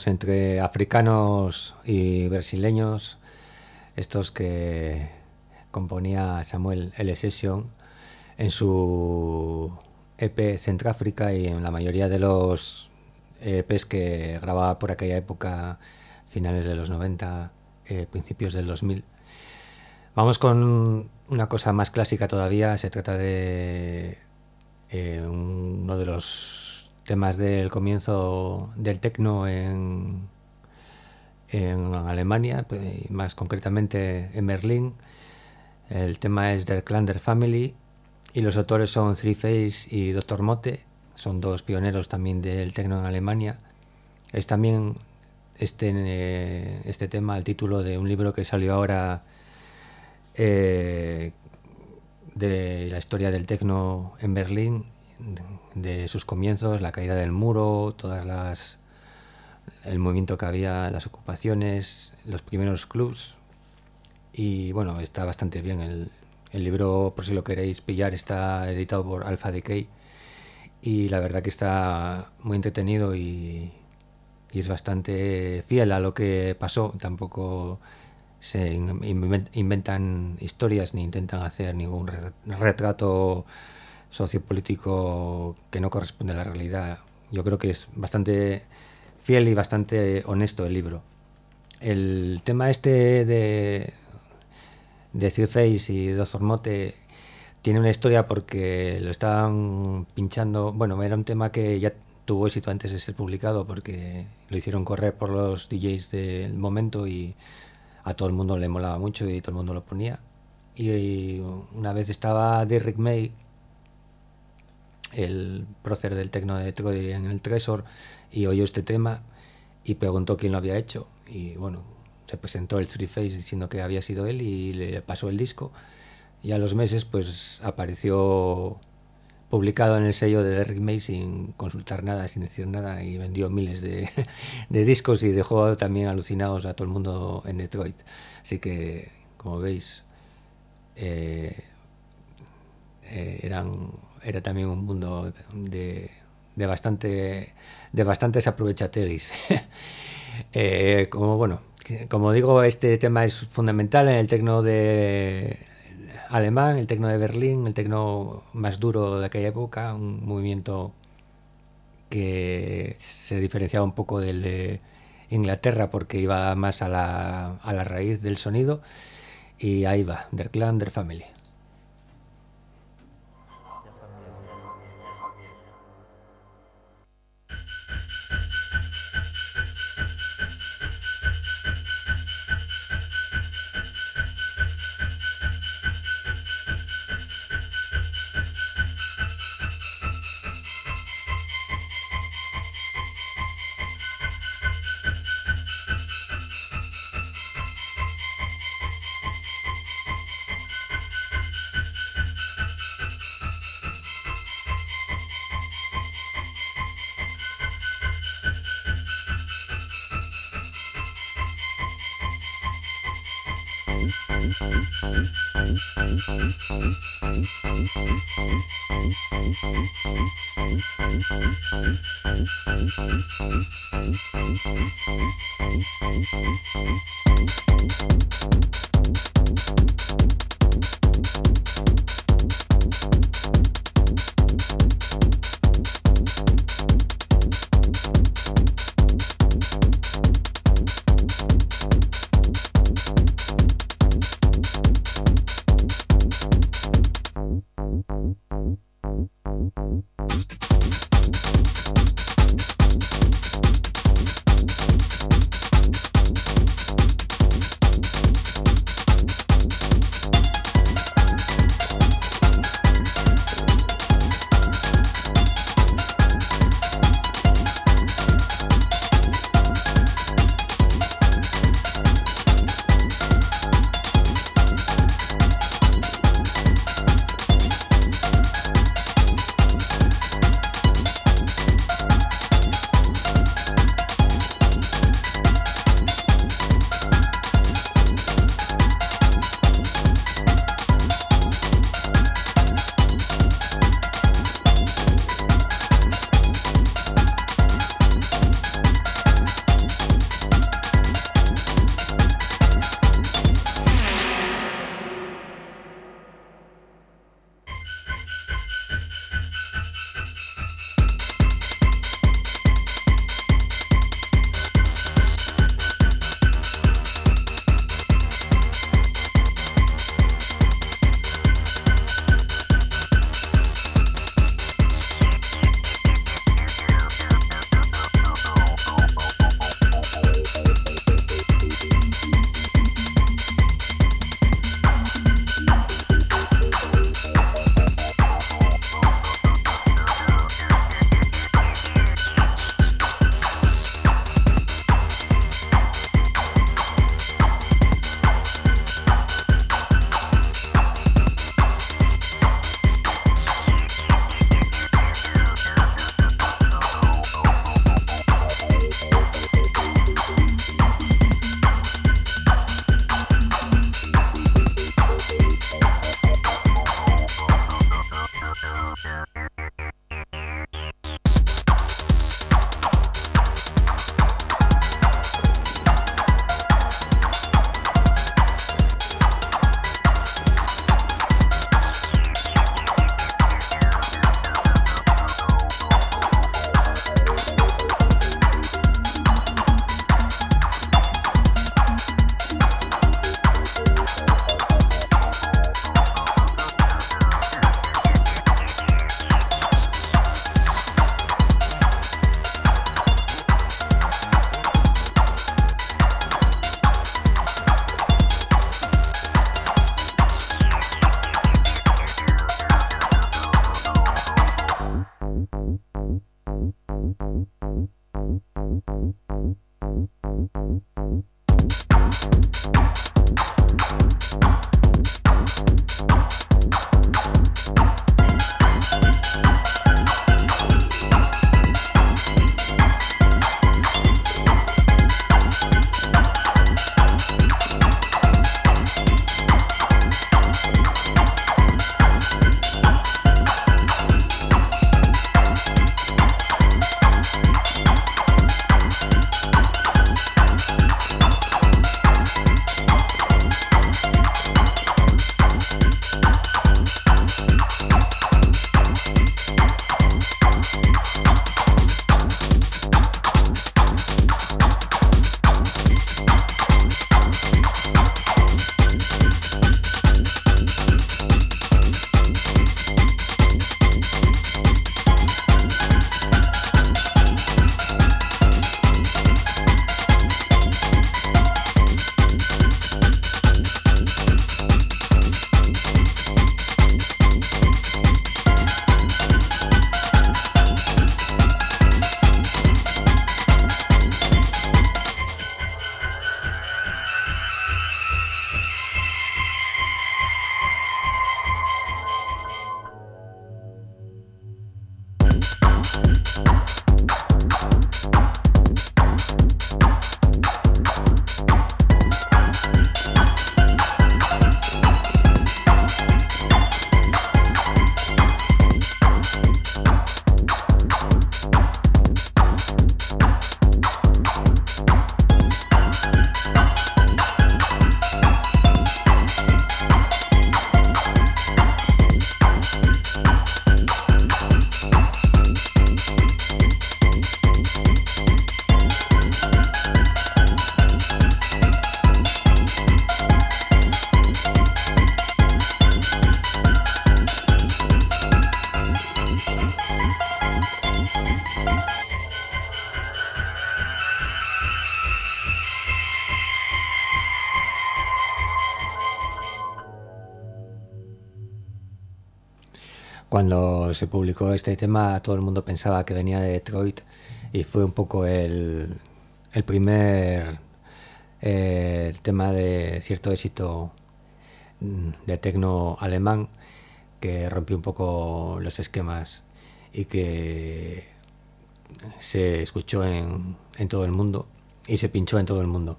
S1: Ritmos entre africanos y brasileños, estos que componía Samuel L. Session en su EP Centroáfrica y en la mayoría de los EPs que grababa por aquella época, finales de los 90, eh, principios del 2000. Vamos con una cosa más clásica todavía, se trata de eh, uno de los temas del comienzo del techno en, en Alemania, pues, más concretamente en Berlín. El tema es del Clan Family y los autores son Three Face y Dr. Mote, son dos pioneros también del techno en Alemania. Es también este, eh, este tema el título de un libro que salió ahora eh, de la historia del techno en Berlín, de, sus comienzos, la caída del muro, todas las el movimiento que había, las ocupaciones, los primeros clubs y bueno, está bastante bien el, el libro, por si lo queréis pillar, está editado por Alpha Decay y la verdad que está muy entretenido y, y es bastante fiel a lo que pasó. Tampoco se inventan historias ni intentan hacer ningún retrato sociopolítico que no corresponde a la realidad. Yo creo que es bastante fiel y bastante honesto el libro. El tema este de, de Face y Doctor Mote tiene una historia porque lo estaban pinchando. Bueno, era un tema que ya tuvo éxito antes de ser publicado porque lo hicieron correr por los DJs del momento y a todo el mundo le molaba mucho y todo el mundo lo ponía. Y una vez estaba Derrick May, el prócer del tecno de Troy en el Tresor, y oyó este tema y preguntó quién lo había hecho. Y bueno, se presentó el Three Face diciendo que había sido él y le pasó el disco. Y a los meses pues apareció publicado en el sello de Derrick May sin consultar nada, sin decir nada, y vendió miles de, discos y dejó también alucinados a todo el mundo en Detroit. Así que, como veis, eh, eh, eran, era también un mundo de, de bastante de bastantes aprovechateguis. eh, como bueno, como digo, este tema es fundamental en el tecno de alemán, el tecno de Berlín, el tecno más duro de aquella época, un movimiento que se diferenciaba un poco del de Inglaterra porque iba más a la, a la raíz del sonido y ahí va, Der Clan, Der Family. Se publicó este tema todo el mundo pensaba que venía de Detroit y fue un poco el, el primer eh, tema de cierto éxito mm, de tecno alemán que rompió un poco los esquemas y que se escuchó en, en todo el mundo y se pinchó en todo el mundo.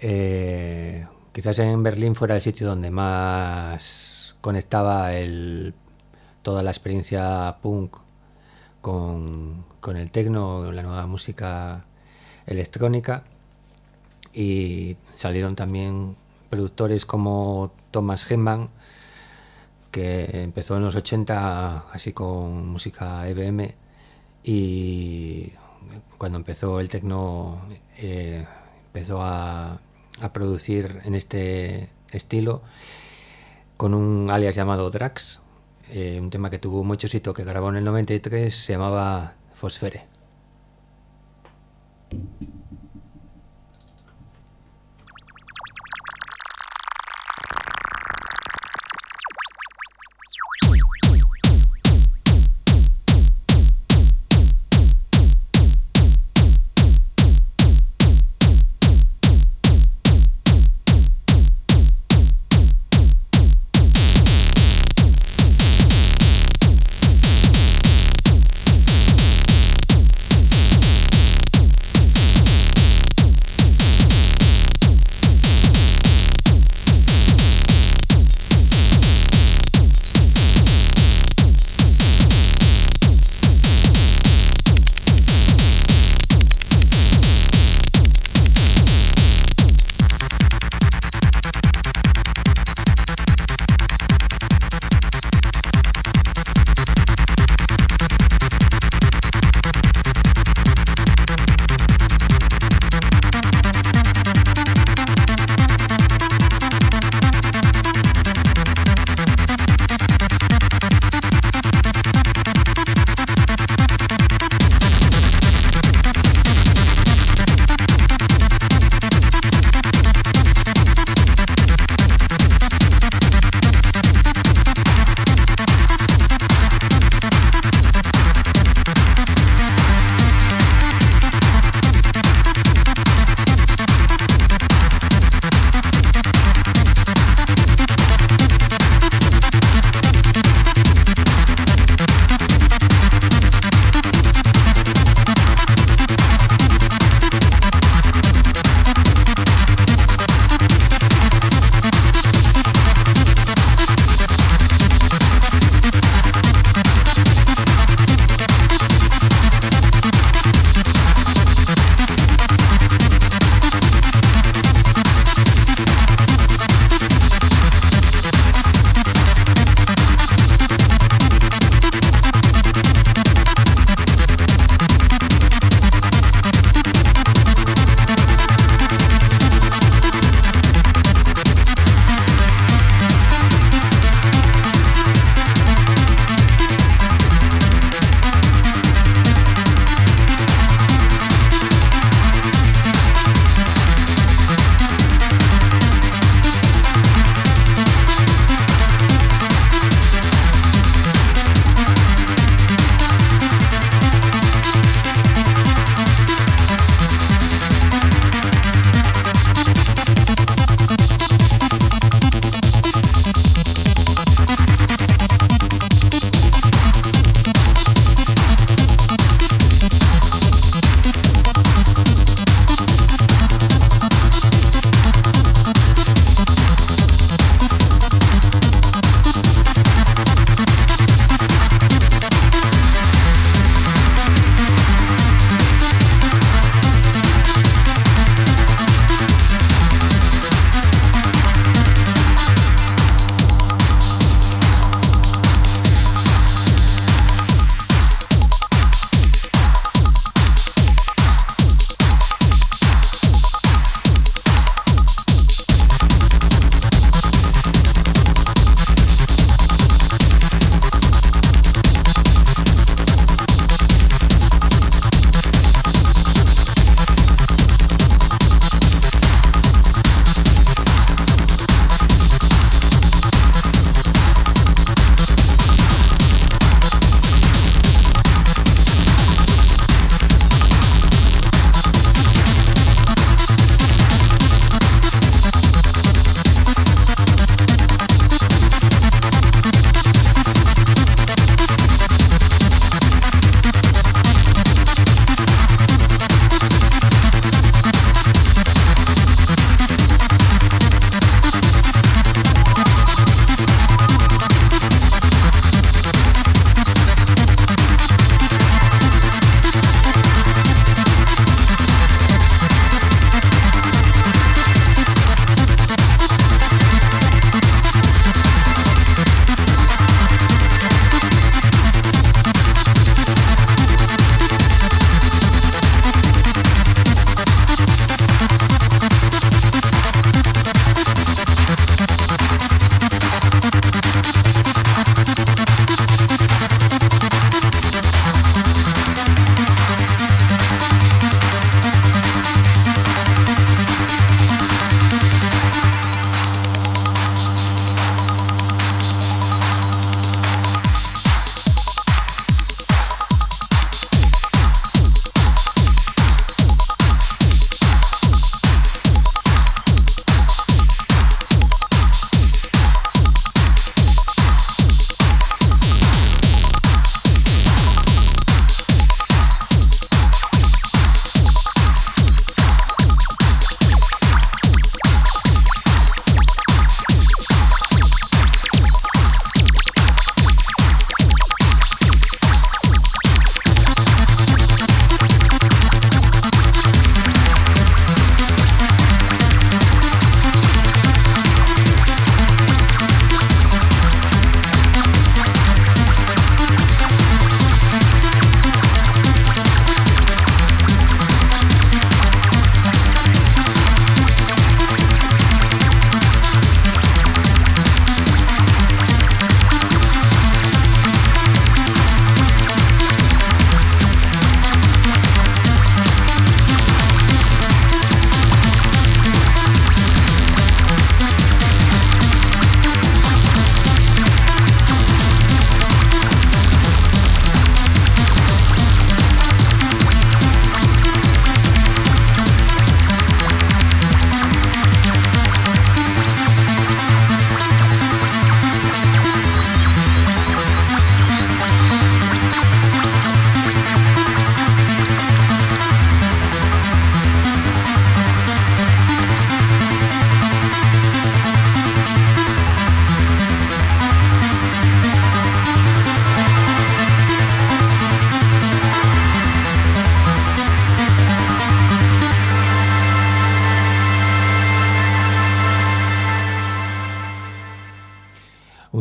S1: Eh, quizás en Berlín fuera el sitio donde más conectaba el, toda la experiencia punk con, con el techno, la nueva música electrónica. Y salieron también productores como Thomas Henman que empezó en los 80 así con música EBM y cuando empezó el techno eh, empezó a producir en este estilo con un alias llamado Drax, eh, un tema que tuvo mucho éxito que grabó en el 93, se llamaba Fosfere.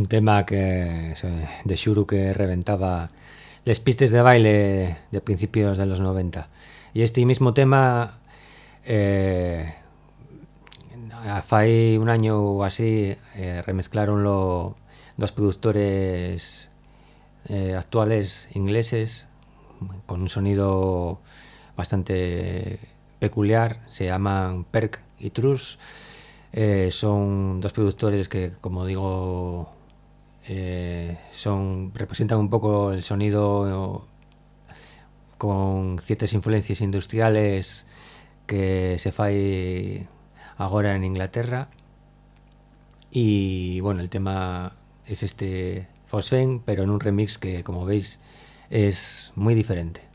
S1: Tema que de Shuru que reventaba las pistas de baile de principios de los 90. Y este mismo tema, eh, hace un año o así, eh, remezclaron dos productores eh, actuales ingleses con un sonido bastante peculiar, se llaman Perk y Truss. Eh, son dos productores que, como digo, eh, son representan un poco el sonido con ciertas influencias industriales que se fai ahora en Inglaterra. Y bueno el tema es este Fosfen pero en un remix que como veis es muy diferente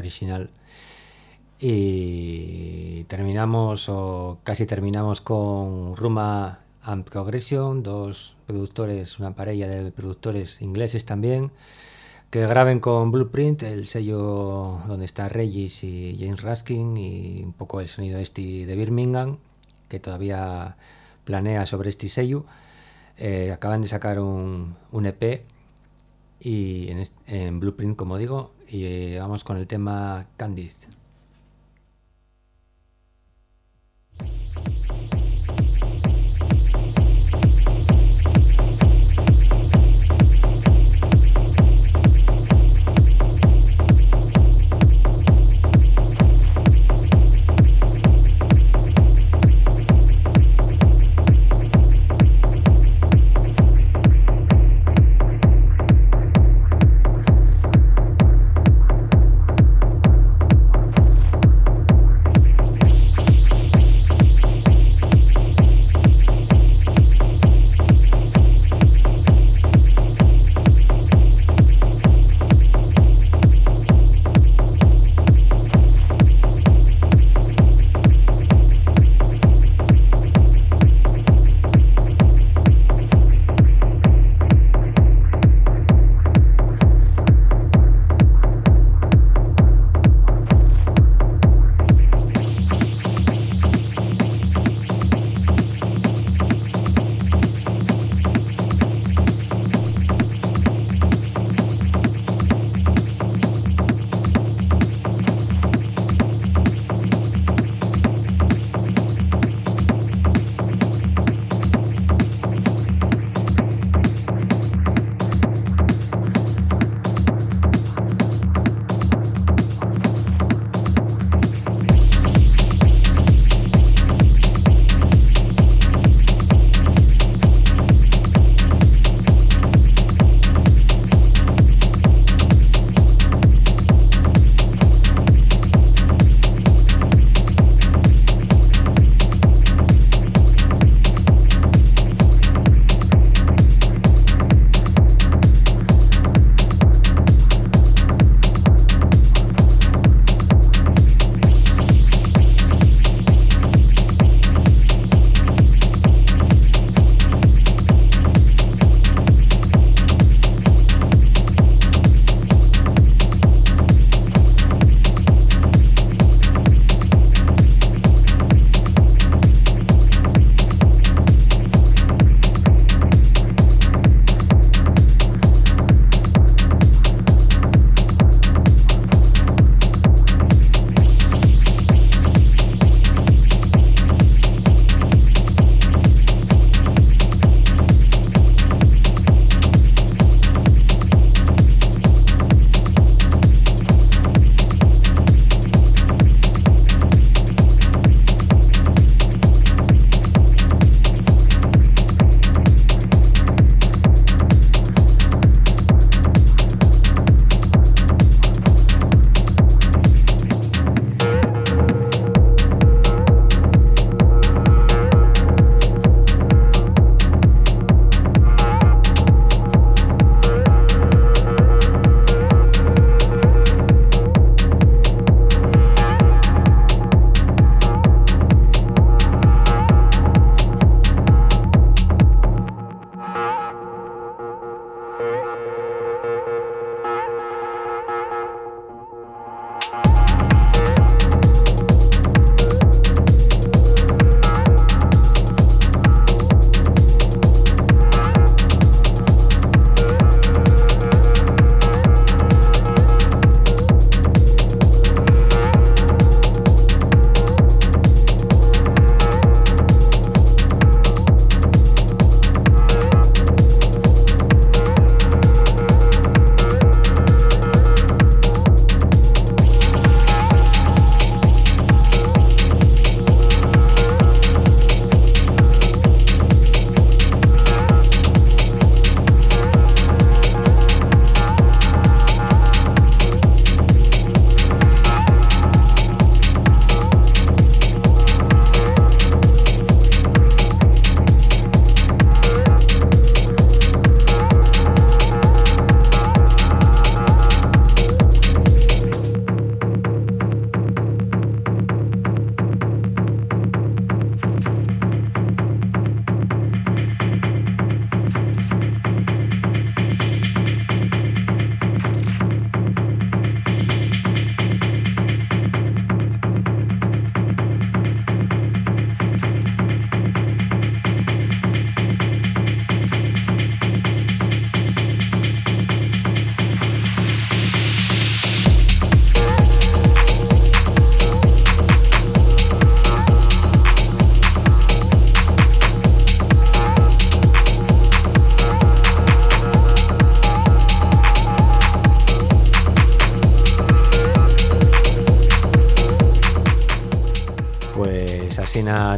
S1: original. Y terminamos, o casi terminamos con Ruma and Progression, dos productores, una pareja de productores ingleses también, que graben con Blueprint, el sello donde está Regis y James Raskin, y un poco el sonido este de Birmingham, que todavía planea sobre este sello. Eh, acaban de sacar un, un EP y en, en, Blueprint, como digo, y eh, vamos con el tema Candid.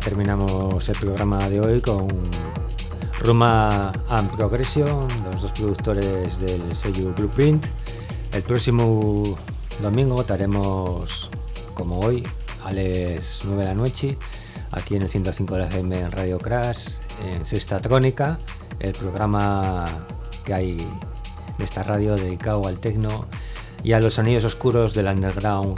S1: Terminamos el programa de hoy con Roma and Progression, los dos productores del sello Blueprint. El próximo domingo estaremos, como hoy, a las 9 de la noche, aquí en el 105 de la FM en Radio Crash, en Sexta Trónica, el programa que hay de esta radio dedicado al tecno y a los sonidos oscuros del underground.